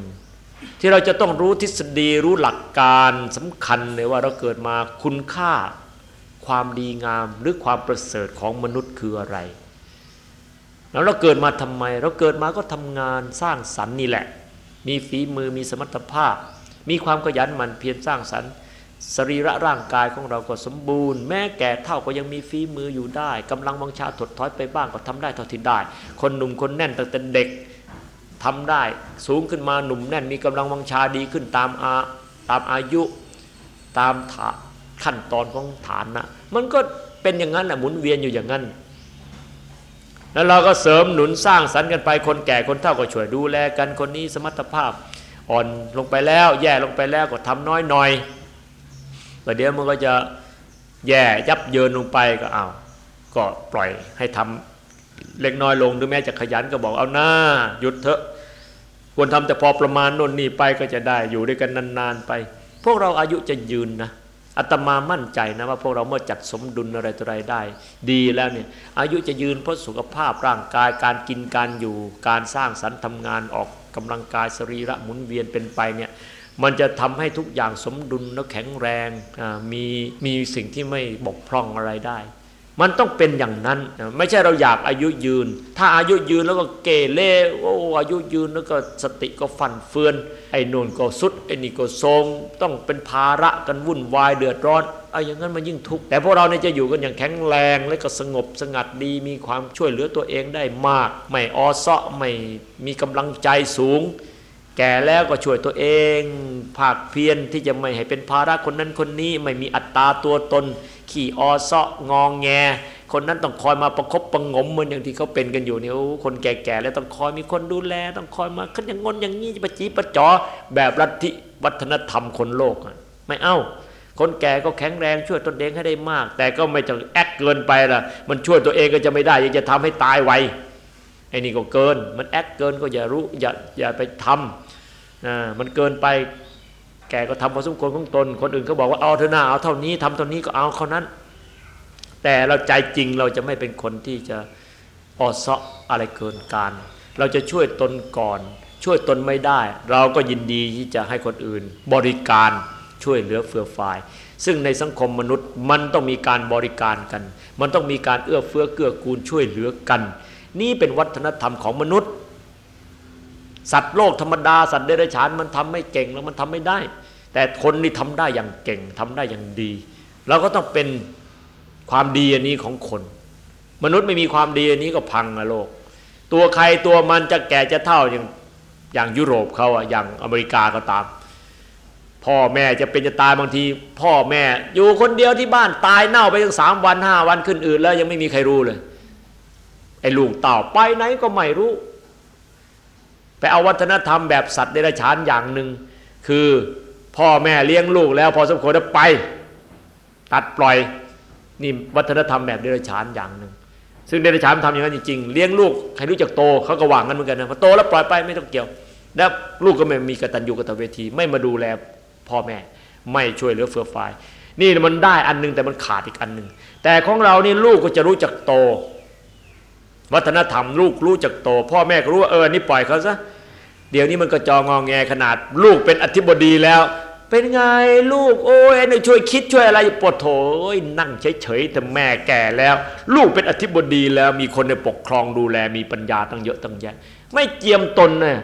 ที่เราจะต้องรู้ทฤษฎีรู้หลักการสำคัญเลยว่าเราเกิดมาคุณค่าความดีงามหรือความประเสริฐของมนุษย์คืออะไร แล้วเราเกิดมาทำไม เราเกิดมาก็ทำงานสร้างสรรค์นี่แหละ มีฝีมือมีสมรรถภาพ มีความขยันหมั่นเพียรสร้างสรรค์สรีระร่างกายของเราก็สมบูรณ์ แม้แก่เท่าก็ยังมีฝีมืออยู่ได้กำลังวังชาถดถอยไปบ้างก็ทำได้เท่าที่ได้ คนหนุ่มคนแน่นตั้งแต่เด็กทำได้สูงขึ้นมาหนุ่มแน่นมีกำลังวังชาดีขึ้นตามอาตามอายุตามขั้นตอนของฐานนะมันก็เป็นอย่างนั้นแหละหมุนเวียนอยู่อย่างนั้น แล้วเราก็เสริมหนุนสร้างสรรค์กันไปคนแก่คนเฒ่าก็ช่วยดูแลกันคนนี้สมรรถภาพอ่อนลงไปแล้ว แย่ลงไปแล้วก็ทำน้อยหน่อยประเดี๋ยวมันก็จะแย่ยับเยินลงไปก็เอาก็ปล่อยให้ทำเล็กน้อยลงหรือแม้จะขยันก็บอกเอาหน้าหยุดเถอะควรทำแต่พอประมาณน่นนี่ไปก็จะได้อยู่ด้วยกันนานๆไป พวกเราอายุจะยืนนะ อาตมามั่นใจนะว่าพวกเราเมื่อจัดสมดุลอะไรตัวใดไรได้ ดีแล้วเนี่ยอายุจะยืนเพราะสุขภาพร่างกายการกินการอยู่ การสร้างสรรค์ทำงานออกกำลังกายสรีระหมุนเวียนเป็นไปเนี่ยมันจะทำให้ทุกอย่างสมดุลและแข็งแรงมีมีสิ่งที่ไม่บกพร่องอะไรได้ มันต้องเป็นอย่างนั้น ไม่ใช่เราอยากอายุยืน ถ้าอายุยืนแล้วก็เกเรโอ้อายุยืนแล้วก็สติก็ฟันเฟือน ไอ้นนก็สุดไอ้นี่ก็โทมต้องเป็นภาระกันวุ่นวายเดือดร้อนไอ้อย่างนั้นมันยิ่งทุกข์แต่พวกเราเนี่ยจะอยู่กันอย่างแข็งแรงและก็สงบสงัดดีมีความช่วยเหลือตัวเองได้มาก ไม่ออเซาะไม่มีกำลังใจสูง แก่แล้วก็ช่วยตัวเองภาคเพียรที่จะไม่ให้เป็นภาระคนนั้นคนนี้ไม่มีอัตตาตัวตน ขี่ออเซาะงองแง คนนั้นต้องคอยมาประคบประงมเหมือนอย่างที่เขาเป็นกันอยู่เนี่ยคนแก่ๆแล้วต้องคอยมีคนดูแล ต้องคอยมาขึ้นอย่างงนอย่างนี้ประจีประจอ แบบลัทธิวัฒนธรรมคนโลกไม่เอาคนแก่ก็แข็งแรงช่วยตนเองให้ได้มาก แต่ก็ไม่จะแอคเกินไปล่ะ มันช่วยตัวเองก็จะไม่ได้ยังจะทำให้ตายไวไอ้นี่ก็เกิน มันแอคเกินก็อย่ารู้อย่าอย่าไปทำนะมันเกินไป แกก็ทำพอสมควรของตน คนอื่นก็บอกว่าเอาเท่านาเอาเท่านี้ทำเท่านี้ก็เอาเขานั้น แต่เราใจจริงเราจะไม่เป็นคนที่จะออซาะอะไรเกินการ เราจะช่วยตนก่อน ช่วยตนไม่ได้ เราก็ยินดีที่จะให้คนอื่น บริการช่วยเหลือเฟือฟายซึ่งในสังคมมนุษย์มันต้องมีการบริการกัน มันต้องมีการเอื้อเฟื้อเกื้อกูลช่วยเหลือกัน นี่เป็นวัฒนธรรมของมนุษย์ สัตว์โลกธรรมดาสัตว์เดรัจฉานมันทำไม่เก่งแล้วมันทำไม่ได้ แต่คนนี่ทำได้อย่างเก่งทำได้อย่างดีเราก็ต้องเป็นความดีอันนี้ของคน มนุษย์ไม่มีความดีอันนี้ก็พังนะโลก ตัวใครตัวมันจะแก่จะเท่าอย่างอย่างยุโรปเขาอะอย่างอเมริกาก็ตาม พ่อแม่จะเป็นจะตายบางที พ่อแม่อยู่คนเดียวที่บ้านตายเน่าไปตั้งสามวันห้าวันขึ้นอื่นแล้วยังไม่มีใครรู้เลยไอ้ลูกเต่าไปไหนก็ไม่รู้ ไปเอาวัฒนธรรมแบบสัตว์เดรัจฉานอย่างหนึ่ง คือพ่อแม่เลี้ยงลูกแล้วพอสมควรจะไป ตัดปล่อยนี่วัฒนธรรมแบบเดรัจฉานอย่างหนึ่งซึ่งเดรัจฉานทำอย่างนั้นจริงๆเลี้ยงลูกให้รู้จักโตเขาก็วางกันเหมือนกันนะพอโตแล้วปล่อยไปไม่ต้องเกี่ยว แล้วลูกก็ไม่มีกตัญญูกตเวที ไม่มาดูแลพ่อแม่ ไม่ช่วยเหลือเฟื่อฟายนี่มันได้อันนึงแต่มันขาดอีกอันหนึ่งแต่ของเรานี่ลูกก็จะรู้จักโต วัฒนธรรมลูกรู้จักโต พ่อแม่ก็รู้ว่าเออนี่ปล่อยเขาซะเดี๋ยวนี้มันก็จององแงขนาด ลูกเป็นอธิบดีแล้ว เป็นไงลูกโอ้ยนี่ช่วยคิดช่วยอะไรปวดโถยนั่งเฉยๆแต่แม่แก่แล้ว ลูกเป็นอธิบดีแล้วมีคนในปกครองดูแลมีปัญญาตั้งเยอะตั้งแยะ ไม่เจียมตนเนี่ย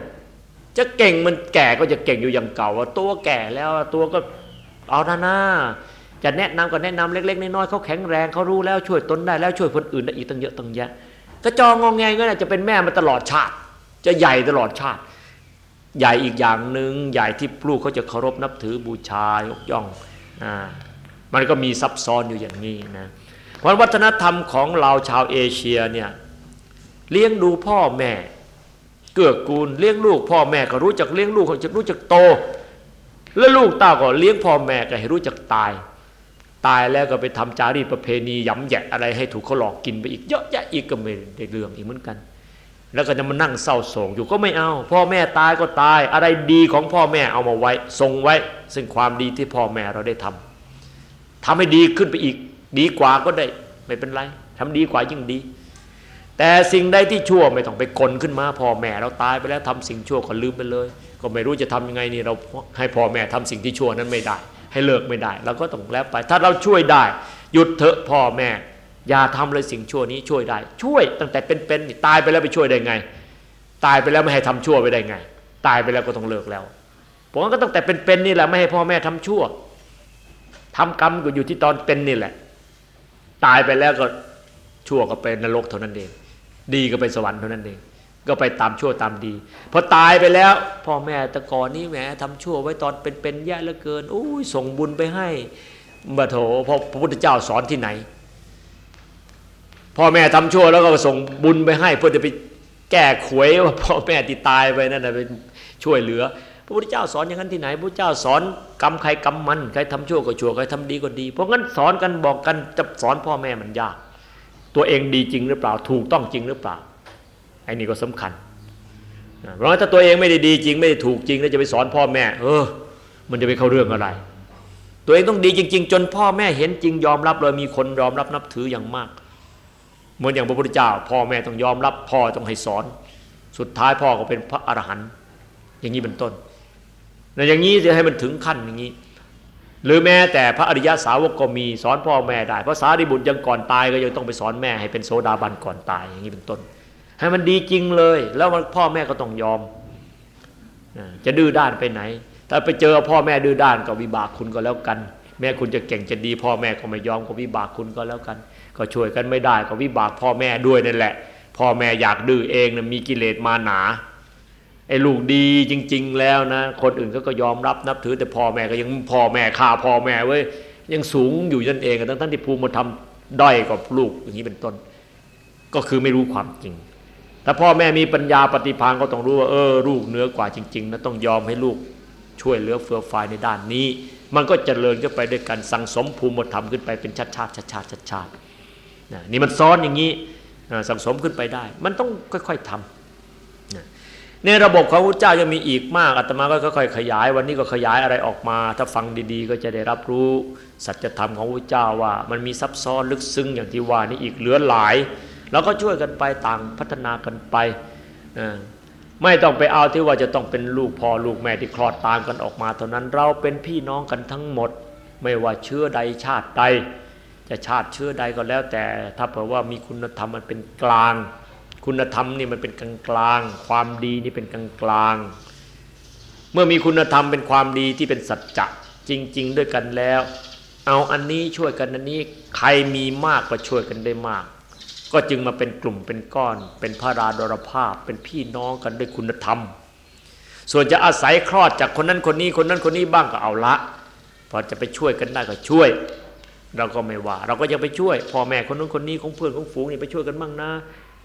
จะเก่งมันแก่ก็จะเก่งอยู่อย่างเก่าตัวแก่แล้วตัวก็เอาหน้าจะแนะนำก็แนะนำเล็ก ๆ น้อยๆเขาแข็งแรงเขารู้แล้วช่วยตนได้แล้วช่วยคนอื่นได้อีกตั้งเยอะตั้งแยะ ถ้าจองงองแงก็จะเป็นแม่มาตลอดชาติ จะใหญ่ตลอดชาติ ใหญ่อีกอย่างหนึ่งใหญ่ที่ลูกเขาจะเคารพนับถือบูชายกย่องอ่ามันก็มีซับซ้อนอยู่อย่างนี้นะเพราะวัฒนธรรมของเราชาวเอเชียเนี่ยเลี้ยงดูพ่อแม่ เกื้อกูลเลี้ยงลูกพ่อแม่ก็รู้จักเลี้ยงลูกเขาจะรู้จักโต แล้วลูกเต้าก็เลี้ยงพ่อแม่ก็ให้รู้จักตาย ตายแล้วก็ไปทำจารีตประเพณีย้ำแยะอะไรให้ถูกเขาหลอกกินไปอีกเยอะแยะอีกก็ไม่ได้เรื่องอีกเหมือนกัน แล้วก็จะมานั่งเศร้าโศกอยู่ก็ไม่เอา พ่อแม่ตายก็ตาย อะไรดีของพ่อแม่เอามาไว้ทรงไว้ ซึ่งความดีที่พ่อแม่เราได้ทำทำให้ดีขึ้นไปอีก ดีกว่าก็ได้ไม่เป็นไรทำดีกว่ายิ่งดี แต่สิ่งใดที่ชั่วไม่ต้องไปกลขึ้นมาพ่อแม่เราตายไปแล้วทำสิ่งชั่วก็ลืมไปเลย ก็ไม่รู้จะทำยังไงนี่เราให้พ่อแม่ทำสิ่งที่ชั่วนั้นไม่ได้ ให้เลิกไม่ได้เราก็ต้องแล้วไป ถ้าเราช่วยได้ หยุดเถอะพ่อแม่ อย่าทำเลยสิ่งชั่วนี้ช่วยได้ ช่วยตั้งแต่เป็นๆตายไปแล้วไปช่วยได้ไง ตายไปแล้วไม่ให้ทำชั่วไปได้ไง ตายไปแล้วก็ต้องเลิกแล้วผมก็ตั้งแต่เป็นๆนี่แหละไม่ให้พ่อแม่ทำชั่วทำกรรมก็อยู่ที่ตอนเป็นนี่แหละ ตายไปแล้วก็ชั่วก็เป็นนรกเท่านั้นเอง ดีก็ไปสวรรค์เท่านั้นเอง ก็ไปตามชั่วตามดีพอตายไปแล้ว พ่อแม่ตะกอนนี้แหมทำชั่วไว้ตอนเป็นๆแย่เหลือเกินโอ้ยส่งบุญไปให้บัโถพอพระพุทธเจ้าสอนที่ไหน พ่อแม่ทำชั่วแล้วก็ส่งบุญไปให้ เพื่อจะไปแก้ขวยว่าพ่อแม่ที่ตายไปนั่นนะเป็นช่วยเหลือ พระพุทธเจ้าสอนอย่างนั้นที่ไหนพระเจ้าสอนกรรมใครกรรมมันใครทำชั่วก็ชั่วใครทำดีก็ดี เพราะงั้นสอนกันบอกกันจะสอนพ่อแม่มันยาก ตัวเองดีจริงหรือเปล่า ถูกต้องจริงหรือเปล่า ไอ้นี่ก็สำคัญเพราะถ้าตัวเองไม่ได้ดีจริงไม่ได้ถูกจริงแล้วจะไปสอนพ่อแม่ เออ มันจะไปเข้าเรื่องอะไร ตัวเองต้องดีจริง ๆ จนพ่อแม่เห็นจริงยอมรับเลยมีคนยอมรับนับถืออย่างมาก เหมือนอย่างพระพุทธเจ้า พ่อแม่ต้องยอมรับ พ่อต้องให้สอน สุดท้ายพ่อก็เป็นพระอรหันต์อย่างนี้เป็นต้นแต่อย่างนี้จะให้มันถึงขั้นอย่างนี้ หรือแม้แต่พระอริยสาวกก็มีสอนพ่อแม่ได้เพราะสารีบุตรยังก่อนตายก็ยังต้องไปสอนแม่ให้เป็นโซดาบันก่อนตายอย่างนี้เป็นต้น ให้มันดีจริงเลย แล้วพ่อแม่ก็ต้องยอม จะดื้อด้านไปไหน ถ้าไปเจอพ่อแม่ดื้อด้านก็วิบากคุณก็แล้วกัน แม่คุณจะเก่งจะดี พ่อแม่ก็ไม่ยอมก็วิบากคุณก็แล้วกัน ก็ช่วยกันไม่ได้ก็วิบากพ่อแม่ด้วยนั่นแหละ พ่อแม่อยากดื้อเองนะมีกิเลสมาหนาไอ้ลูกดีจริง ๆ แล้วนะ คนอื่นก็ก็ยอมรับนับถือแต่พ่อแม่ก็ยังพ่อแม่ฆ่าพ่อแม่เว้ยยังสูงอยู่นั่นเองทั้งทั้งที่ภูมิธรรมด้อยกับลูกอย่างนี้เป็นต้น ก็คือไม่รู้ความจริง ถ้าพ่อแม่มีปัญญาปฏิภาณก็ต้องรู้ว่าเออลูกเหนือกว่าจริงๆนะต้องยอมให้ลูกช่วยเหลือเฟื่อฟายในด้านนี้ มันก็จเจริญขึ้นไปด้วยกันสั่งสมภูมิธรรมขึ้นไปเป็นชาติชาติชาติชาติชาติชาตินี่มันซ้อนอย่างนี้สั่งสมขึ้นไปได้ มันต้องค่อย ๆทำในระบบของพระเจ้ายังมีอีกมากอาตมาก็ค่อยๆขยาย วันนี้ก็ขยายอะไรออกมา ถ้าฟังดีๆ ก็จะได้รับรู้สัจธรรมของพระเจ้าว่า มันมีซับซ้อนลึกซึ้งอย่างที่ว่านี่อีกเหลือหลาย แล้วก็ช่วยกันไปต่างพัฒนากันไปไม่ต้องไปเอาที่ว่าจะต้องเป็นลูกพ่อลูกแม่ที่คลอดตามกันออกมาเท่านั้นเราเป็นพี่น้องกันทั้งหมด ไม่ว่าเชื้อใดชาติใด จะชาติเชื้อใดก็แล้ว แต่ถ้าเผื่อว่ามีคุณธรรมมันเป็นกลาง คุณธรรมนี่มันเป็นกลางกลางความดีนี่เป็นกลางกลางเมื่อมีคุณธรรมเป็นความดีที่เป็นสัจจะจริง ๆ ด้วยกันแล้ว เอาอันนี้ช่วยกันอันนี้ใครมีมากก็ช่วยกันได้มาก ก็จึงมาเป็นกลุ่มเป็นก้อน เป็นพระราดรภาพ เป็นพี่น้องกันด้วยคุณธรรม ส่วนจะอาศัยคลอดจากคนนั้นคนนี้คนนั้นคนนี้บ้างก็เอาละพอจะไปช่วยกันได้ก็ช่วย เราก็ไม่ว่า เราก็ยังไปช่วยพ่อแม่คนนั้นคนนี้ของเพื่อนของฝูงนี่ไปช่วยกันบ้างนะ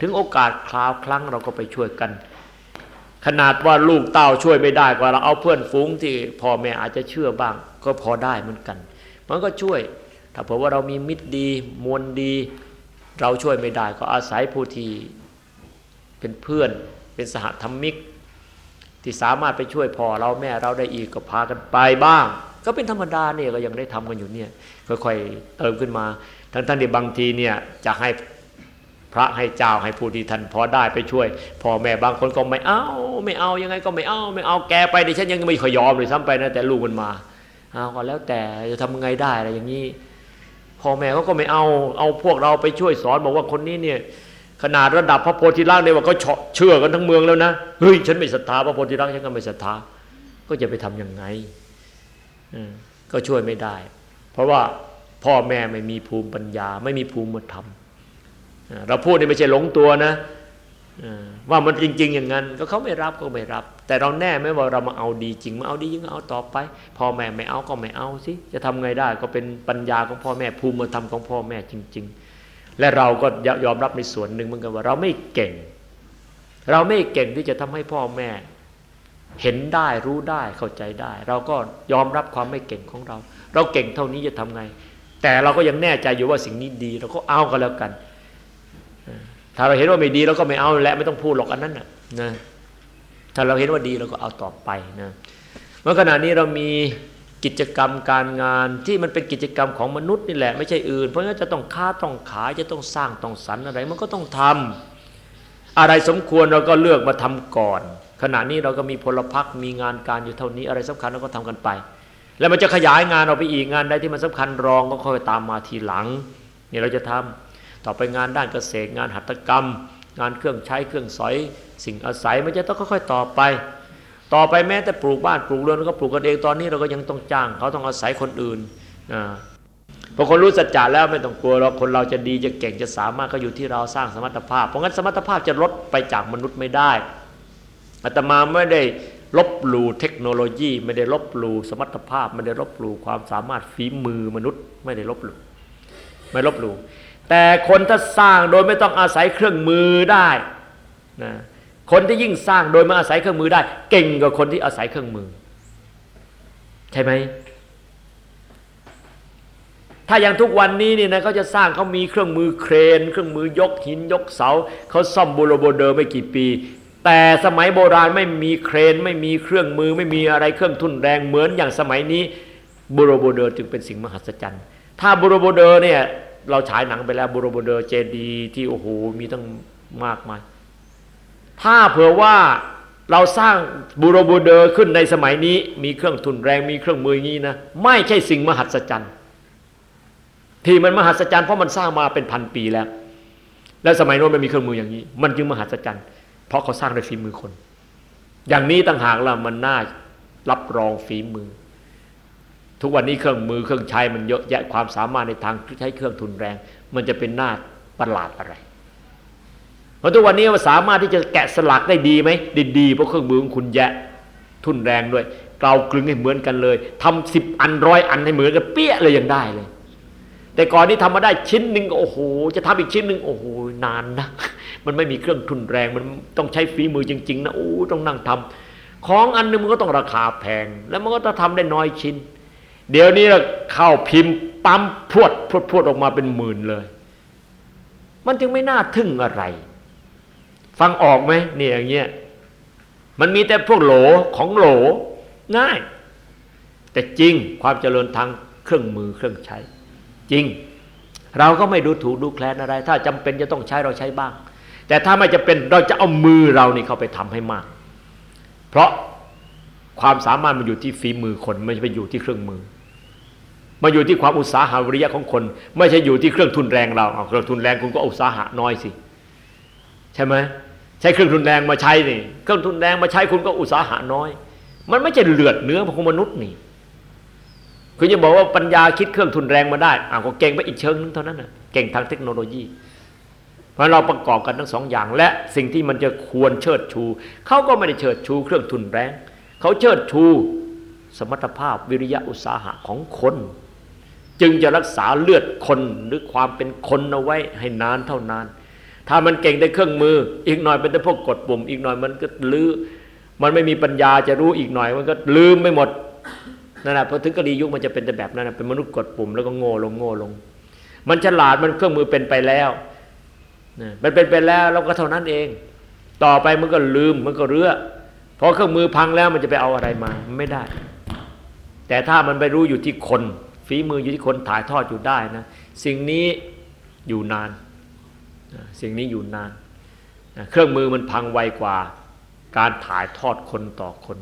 ถึงโอกาสคราวครั้งเราก็ไปช่วยกัน ขนาดว่าลูกเต้าช่วยไม่ได้กว่าเราเอาเพื่อนฝูงที่พ่อแม่อาจจะเชื่อบ้าง ก็พอได้เหมือนกัน มันก็ช่วย ถ้าเผื่อว่าเรามีมิตรดีมวลดี เราช่วยไม่ได้ก็อาศัยผู้ที่เป็นเพื่อนเป็นสหธรรมิก ที่สามารถไปช่วยพ่อเราแม่เราได้อีกก็พากันไปบ้าง ก็เป็นธรรมดาเนี่ยก็ยังได้ทำกันอยู่เนี่ยค่อยๆเติมขึ้นมา ทั้งท่านที่บางทีเนี่ยจะให้พระให้เจ้าให้ผู้ที่ท่านพอได้ไปช่วยพ่อแม่บางคนก็ไม่เอาไม่เอายังไงก็ไม่เอาไม่เอาแกไปดิฉันยังไม่ค่อยยอมเลยซ้ำไปนะแต่ลูกมันมาเอาก็แล้วแต่จะทำไงได้อะไรอย่างนี้ พ่อแม่เขาก็ไม่เอาเอาพวกเราไปช่วยสอนบอกว่าคนนี้เนี่ยขนาดระดับพระโพธิลักษณ์เนี่ยว่าเขาเชื่อกันทั้งเมืองแล้วนะเฮ้ยฉันไม่ศรัทธาพระโพธิลักษณ์ฉันก็ไม่ศรัทธาก็จะไปทํำยังไงก็ช่วยไม่ได้ เพราะว่าพ่อแม่ไม่มีภูมิปัญญา ไม่มีภูมิธรรมเราพูดนี่ไม่ใช่หลงตัวนะ ว่ามันจริง ๆ อย่างนั้นก็เขาไม่รับก็ไม่รับ แต่เราแน่ไหมว่าเรามาเอาดีจริงมาเอาดียิ่งเอาต่อไปพ่อแม่ไม่เอาก็ไม่เอาสิจะทำไงได้ก็เป็นปัญญาของพ่อแม่ภูมิธรรมของพ่อแม่จริง ๆ และเราก็ยอมรับในส่วนหนึ่งเหมือนกันว่า เราไม่เก่ง เราไม่เก่งที่จะทำให้พ่อแม่ เห็นได้รู้ได้เข้าใจได้ เราก็ยอมรับความไม่เก่งของเรา เราเก่งเท่านี้จะทำไง แต่เราก็ยังแน่ใจอยู่ว่าสิ่งนี้ดี เราก็เอากันแล้วกัน ถ้าเราเห็นว่าไม่ดีเราก็ไม่เอาและไม่ต้องพูดหรอกอันนั้นนะนะถ้าเราเห็นว่าดีเราก็เอาต่อไปนะเมื่อขณะนี้เรามีกิจกรรมการงานที่มันเป็นกิจกรรมของมนุษย์นี่แหละไม่ใช่อื่น เพราะงั้นจะต้องค้าต้องขายจะต้องสร้างต้องสรรอะไร มันก็ต้องทำอะไรสมควรเราก็เลือกมาทำก่อน ขณะนี้เราก็มีพลพรรคมีงานการอยู่เท่านี้อะไรสำคัญเราก็ทำกันไป แล้วมันจะขยายงานออกไปอีกงานใดที่มันสำคัญรองก็ค่อยตามมาทีหลังนี่เราจะทำ ต่อไปงานด้านเกษตร งานหัตถกรรม งานเครื่องใช้เครื่องสอย สิ่งอาศัยมันจะต้องค่อยๆต่อไป ต่อไปแม้แต่ปลูกบ้านปลูกเรือนก็ปลูกกันเองตอนนี้เราก็ยังต้องจ้าง เขาต้องอาศัยคนอื่นพอคนรู้สัจจะแล้วไม่ต้องกลัวเราคนเราจะดีจะเก่งจะสามารถก็อยู่ที่เราสร้างสมรรถภาพ เพราะงั้นสมรรถภาพจะลดไปจากมนุษย์ไม่ได้อาตมาไม่ได้ลบหลู่เทคโนโลยีไม่ได้ลบหลู่สมรรถภาพ ไม่ได้ลบหลู่ความสามารถฝีมือมนุษย์ ไม่ได้ลบหลู่ไม่ลบหลู่ แต่คนถ้าสร้างโดยไม่ต้องอาศัยเครื่องมือได้นะคนที่ยิ่งสร้างโดยไม่อาศัยเครื่องมือได้ เก่งกว่าคนที่อาศัยเครื่องมือ ใช่ไหมถ้าอย่างทุกวันนี้นี่นะเขาจะสร้างเขามีเครื่องมือเครน เครื่องมือยกหินยกเสาเขาซ่อมบูโรโบเดอร์ไม่กี่ปี แต่สมัยโบราณไม่มีเครน ไม่มีเครื่องมือ ไม่มีอะไรเครื่องทุ่นแรงเหมือนอย่างสมัยนี้บูโรโบเดอร์จึงเป็นสิ่งมหัศจรรย์ ถ้าบูโรโบเดอร์เนี่ย เราฉายหนังไปแล้วบูโรบูเดอร์เจดีที่โอ้โหมีตั้งมากมาย ถ้าเผื่อว่าเราสร้างบูโรบูเดอร์ขึ้นในสมัยนี้ มีเครื่องทุนแรงมีเครื่องมืออย่างนี้นะไม่ใช่สิ่งมหัศจรรย์ที่มันมหัศจรรย์เพราะมันสร้างมาเป็นพันปีแล้ว และสมัยโน้นมันมีเครื่องมืออย่างนี้ มันจึงมหัศจรรย์เพราะเขาสร้างด้วยฝีมือคน อย่างนี้ต่างหากละมันน่ารับรองฝีมือ ทุกวันนี้เครื่องมือเครื่องใช้มันเยอะแยะความสามารถในทางใช้เครื่องทุนแรง มันจะเป็นหน้าประหลาดอะไรเพราะทุกวันนี้มันสามารถที่จะแกะสลักได้ดีไหมดีดีเพราะเครื่องมือของคุณแยะทุนแรงด้วยเกลากลึงให้เหมือนกันเลยทำสิบอันร้อยอันให้เหมือนกันเปี้ยเลยยังได้เลย แต่ก่อนนี้ทำมาได้ชิ้นหนึ่งโอ้โห จะทำอีกชิ้นหนึ่งโอ้โหนานนะมันไม่มีเครื่องทุนแรงมันต้องใช้ฝีมือจริง ๆ นะโอ้ต้องนั่งทำของอันหนึงมันก็ต้องราคาแพง แล้วมันก็ต้องทำได้น้อยชิ้น เดี๋ยวนี้เราเข้าพิมพ์ปั๊มพรวดพรวดพรวดออกมาเป็นหมื่นเลย มันจึงไม่น่าทึ่งอะไร ฟังออกไหมเนี่ยอย่างเงี้ยมันมีแต่พวกโหลของโหลง่าย แต่จริงความเจริญทางเครื่องมือเครื่องใช้ จริง เราก็ไม่ดูถูกดูแคลนอะไร ถ้าจำเป็นจะต้องใช้เราใช้บ้าง แต่ถ้าไม่จะเป็นเราจะเอามือเรานี่เข้าไปทำให้มาก เพราะความสามารถมันอยู่ที่ฝีมือคนไม่ใช่ไปอยู่ที่เครื่องมือ มาอยู่ที่ความอุตสาหะวิริยะของคน ไม่ใช่อยู่ที่เครื่องทุนแรงเราเอาเครื่องทุนแรงคุณก็อุตสาหะน้อยสิใช่ไหมใช้เครื่องทุนแรงมาใช้นี่เครื่องทุนแรงมาใช้คุณก็อุตสาหะน้อย มันไม่ใช่เลือดเนื้อของมนุษย์นี่คุณจะบอกว่าปัญญาคิดเครื่องทุนแรงมาได้อ่าก็เก่งไปอีกเชิงนึงเท่านั้นนะเก่งทางเทคโนโลยี เพราะเราประกอบกันทั้งสองอย่าง และสิ่งที่มันจะควรเชิดชูเขาก็ไม่ได้เชิดชูเครื่องทุนแรงเขาเชิดชู สมรรถภาพวิริยะอุตสาหะของคน จึงจะรักษาเลือดคนหรือความเป็นคนเอาไว้ให้นานเท่านาน ถ้ามันเก่งได้เครื่องมือ อีกหน่อยเป็นแต่พวกกดปุ่ม อีกหน่อยมันก็ลือมันไม่มีปัญญาจะรู้อีกหน่อย มันก็ลืมไม่หมดนั่นแหละพอถึงกรียุคมันจะเป็นแต่แบบนั้นเป็นมนุษย์กดปุ่มแล้วก็โง่ลงโง่ลง มันฉลาดมันเครื่องมือเป็นไปแล้วมันเป็นไปแล้วเราก็เท่านั้นเอง ต่อไปมันก็ลืมมันก็เรื่อพอเครื่องมือพังแล้วมันจะไปเอาอะไรมาไม่ได้ แต่ถ้ามันไปรู้อยู่ที่คน ฝีมืออยู่ที่คนถ่ายทอดอยู่ได้นะสิ่งนี้อยู่นานสิ่งนี้อยู่นาน เครื่องมือมันพังไวกว่า การถ่ายทอดคนต่อคน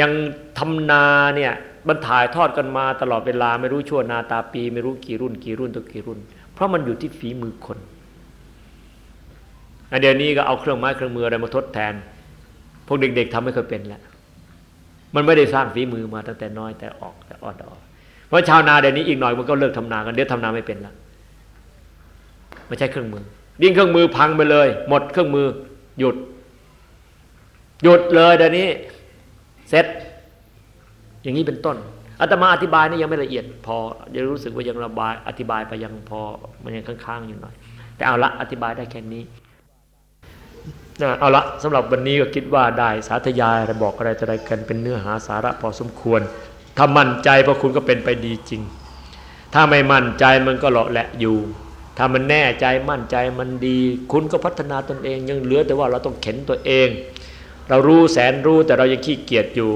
ย่างทำนาเนี่ยมันถ่ายทอดกันมาตลอดเวลาไม่รู้ชั่วนาตาปีไม่รู้กี่รุ่นกี่รุ่นตัวกี่รุ่น เพราะมันอยู่ที่ฝีมือคนอันเดี๋ยวนี้ก็เอาเครื่องไม้เครื่องมืออะไรมาทดแทน พวกเด็กๆทำไม่เคยเป็นแล้วมันไม่ได้สร้างฝีมือมาตั้งแต่น้อยแต่ออกแต่อ่อนออก เพราะชาวนาเดี๋ยวนี้อีกหน่อยมันก็เลิกทำนากันเดี๋ยวทำนาไม่เป็นแล้วไม่ใช่เครื่องมือยิ่งเครื่องมือพังไปเลย หมดเครื่องมือหยุด หยุดเลยเดี๋ยวนี้เสร็จ อย่างนี้เป็นต้นอาตมาอธิบายนี่ยังไม่ละเอียด พอยังรู้สึกว่ายังระบายอธิบายไปยังพอมันยังค้างๆอยู่หน่อย แต่เอาละอธิบายได้แค่นี้นะเอาละสำหรับวันนี้ก็คิดว่าได้สาธยายอะไรบอกอะไรจะอะไรกันเป็นเนื้อหาสาระพอสมควร ถ้ามั่นใจพระคุณก็เป็นไปดีจริง ถ้าไม่มั่นใจมันก็หลาะแหละอยู่ ถ้ามันแน่ใจมั่นใจมันดี คุณก็พัฒนาตนเอง ยังเหลือแต่ว่าเราต้องเข็นตัวเอง เรารู้แสนรู้แต่เรายังขี้เกียจอยู่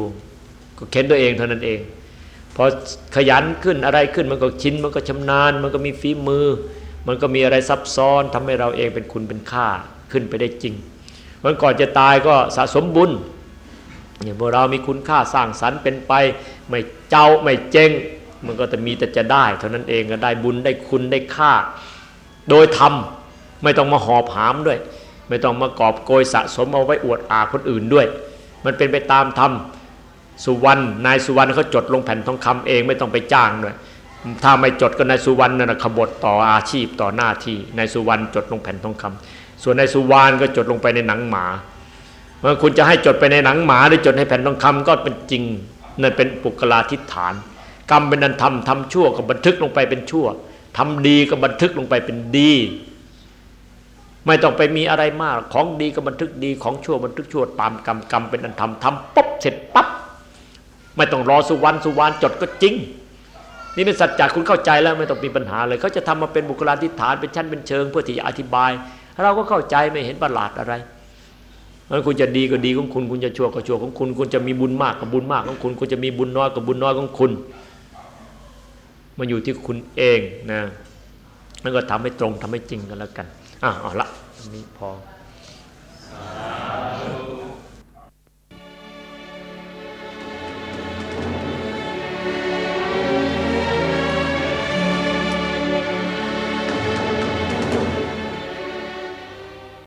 ก็เข็นตัวเองเท่านั้นเองพอขยันขึ้นอะไรขึ้นมันก็ชินมันก็ชำนาญ มันก็มีฝีมือ มันก็มีอะไรซับซ้อนทำให้เราเองเป็นคุณเป็นค่าขึ้นไปได้จริงมันก่อนจะตายก็สะสมบุญ อย่างพวกเรามีคุณค่าสร้างสรรค์เป็นไป ไม่เจ้าไม่เจงมันก็จะมีแต่จะได้ เท่านั้นเองก็ได้บุญได้คุณได้ค่า โดยทำไม่ต้องมาหอบหามด้วย ไม่ต้องมากอบโกยสะสมเอาไว้อวดอาคนอื่นด้วย มันเป็นไปตามธรรมสุวรรณนายสุวรรณเขาจดลงแผ่นทองคำเองไม่ต้องไปจ้างด้วยถ้าไม่จดก็นายสุวรรณนั่นขบฏต่ออาชีพต่อหน้าที่นายสุวรรณจดลงแผ่นทองคำส่วนนายสุวรรณก็จดลงไปในหนังหมา เมื่อคุณจะให้จดไปในหนังหมาหรือจดให้แผ่นทองคำก็เป็นจริงนั่นเป็นปุกลาทิฏฐาน กรรมเป็นนันทำทำชั่วก็บันทึกลงไปเป็นชั่วทำดีก็บันทึกลงไปเป็นดี ไม่ต้องไปมีอะไรมาก ของดีก็บันทึกดีของชั่วบันทึกชั่วตามกรรมกรรมเป็นอันทำทำปุ๊บเสร็จปั๊บไม่ต้องรอสุวรรณสุวรรณจดก็จริง นี่เป็นสัจจะคุณเข้าใจแล้วไม่ต้องมีปัญหาเลย เขาจะทำมาเป็นบุคลาธิฐานเป็นชั้นเป็นเชิง เพื่อที่จะอธิบาย เราก็เข้าใจไม่เห็นประหลาดอะไร มันคุณจะดีก็ดีของคุณ คุณจะชั่วก็ชั่วของคุณ คุณจะมีบุญมากกับบุญมากของคุณ คุณจะมีบุญน้อยกับบุญน้อยของคุณ มันอยู่ที่คุณเองนะมันก็ทำให้ตรงทำให้จริงกันแล้วกันอะเอาละนี้พอ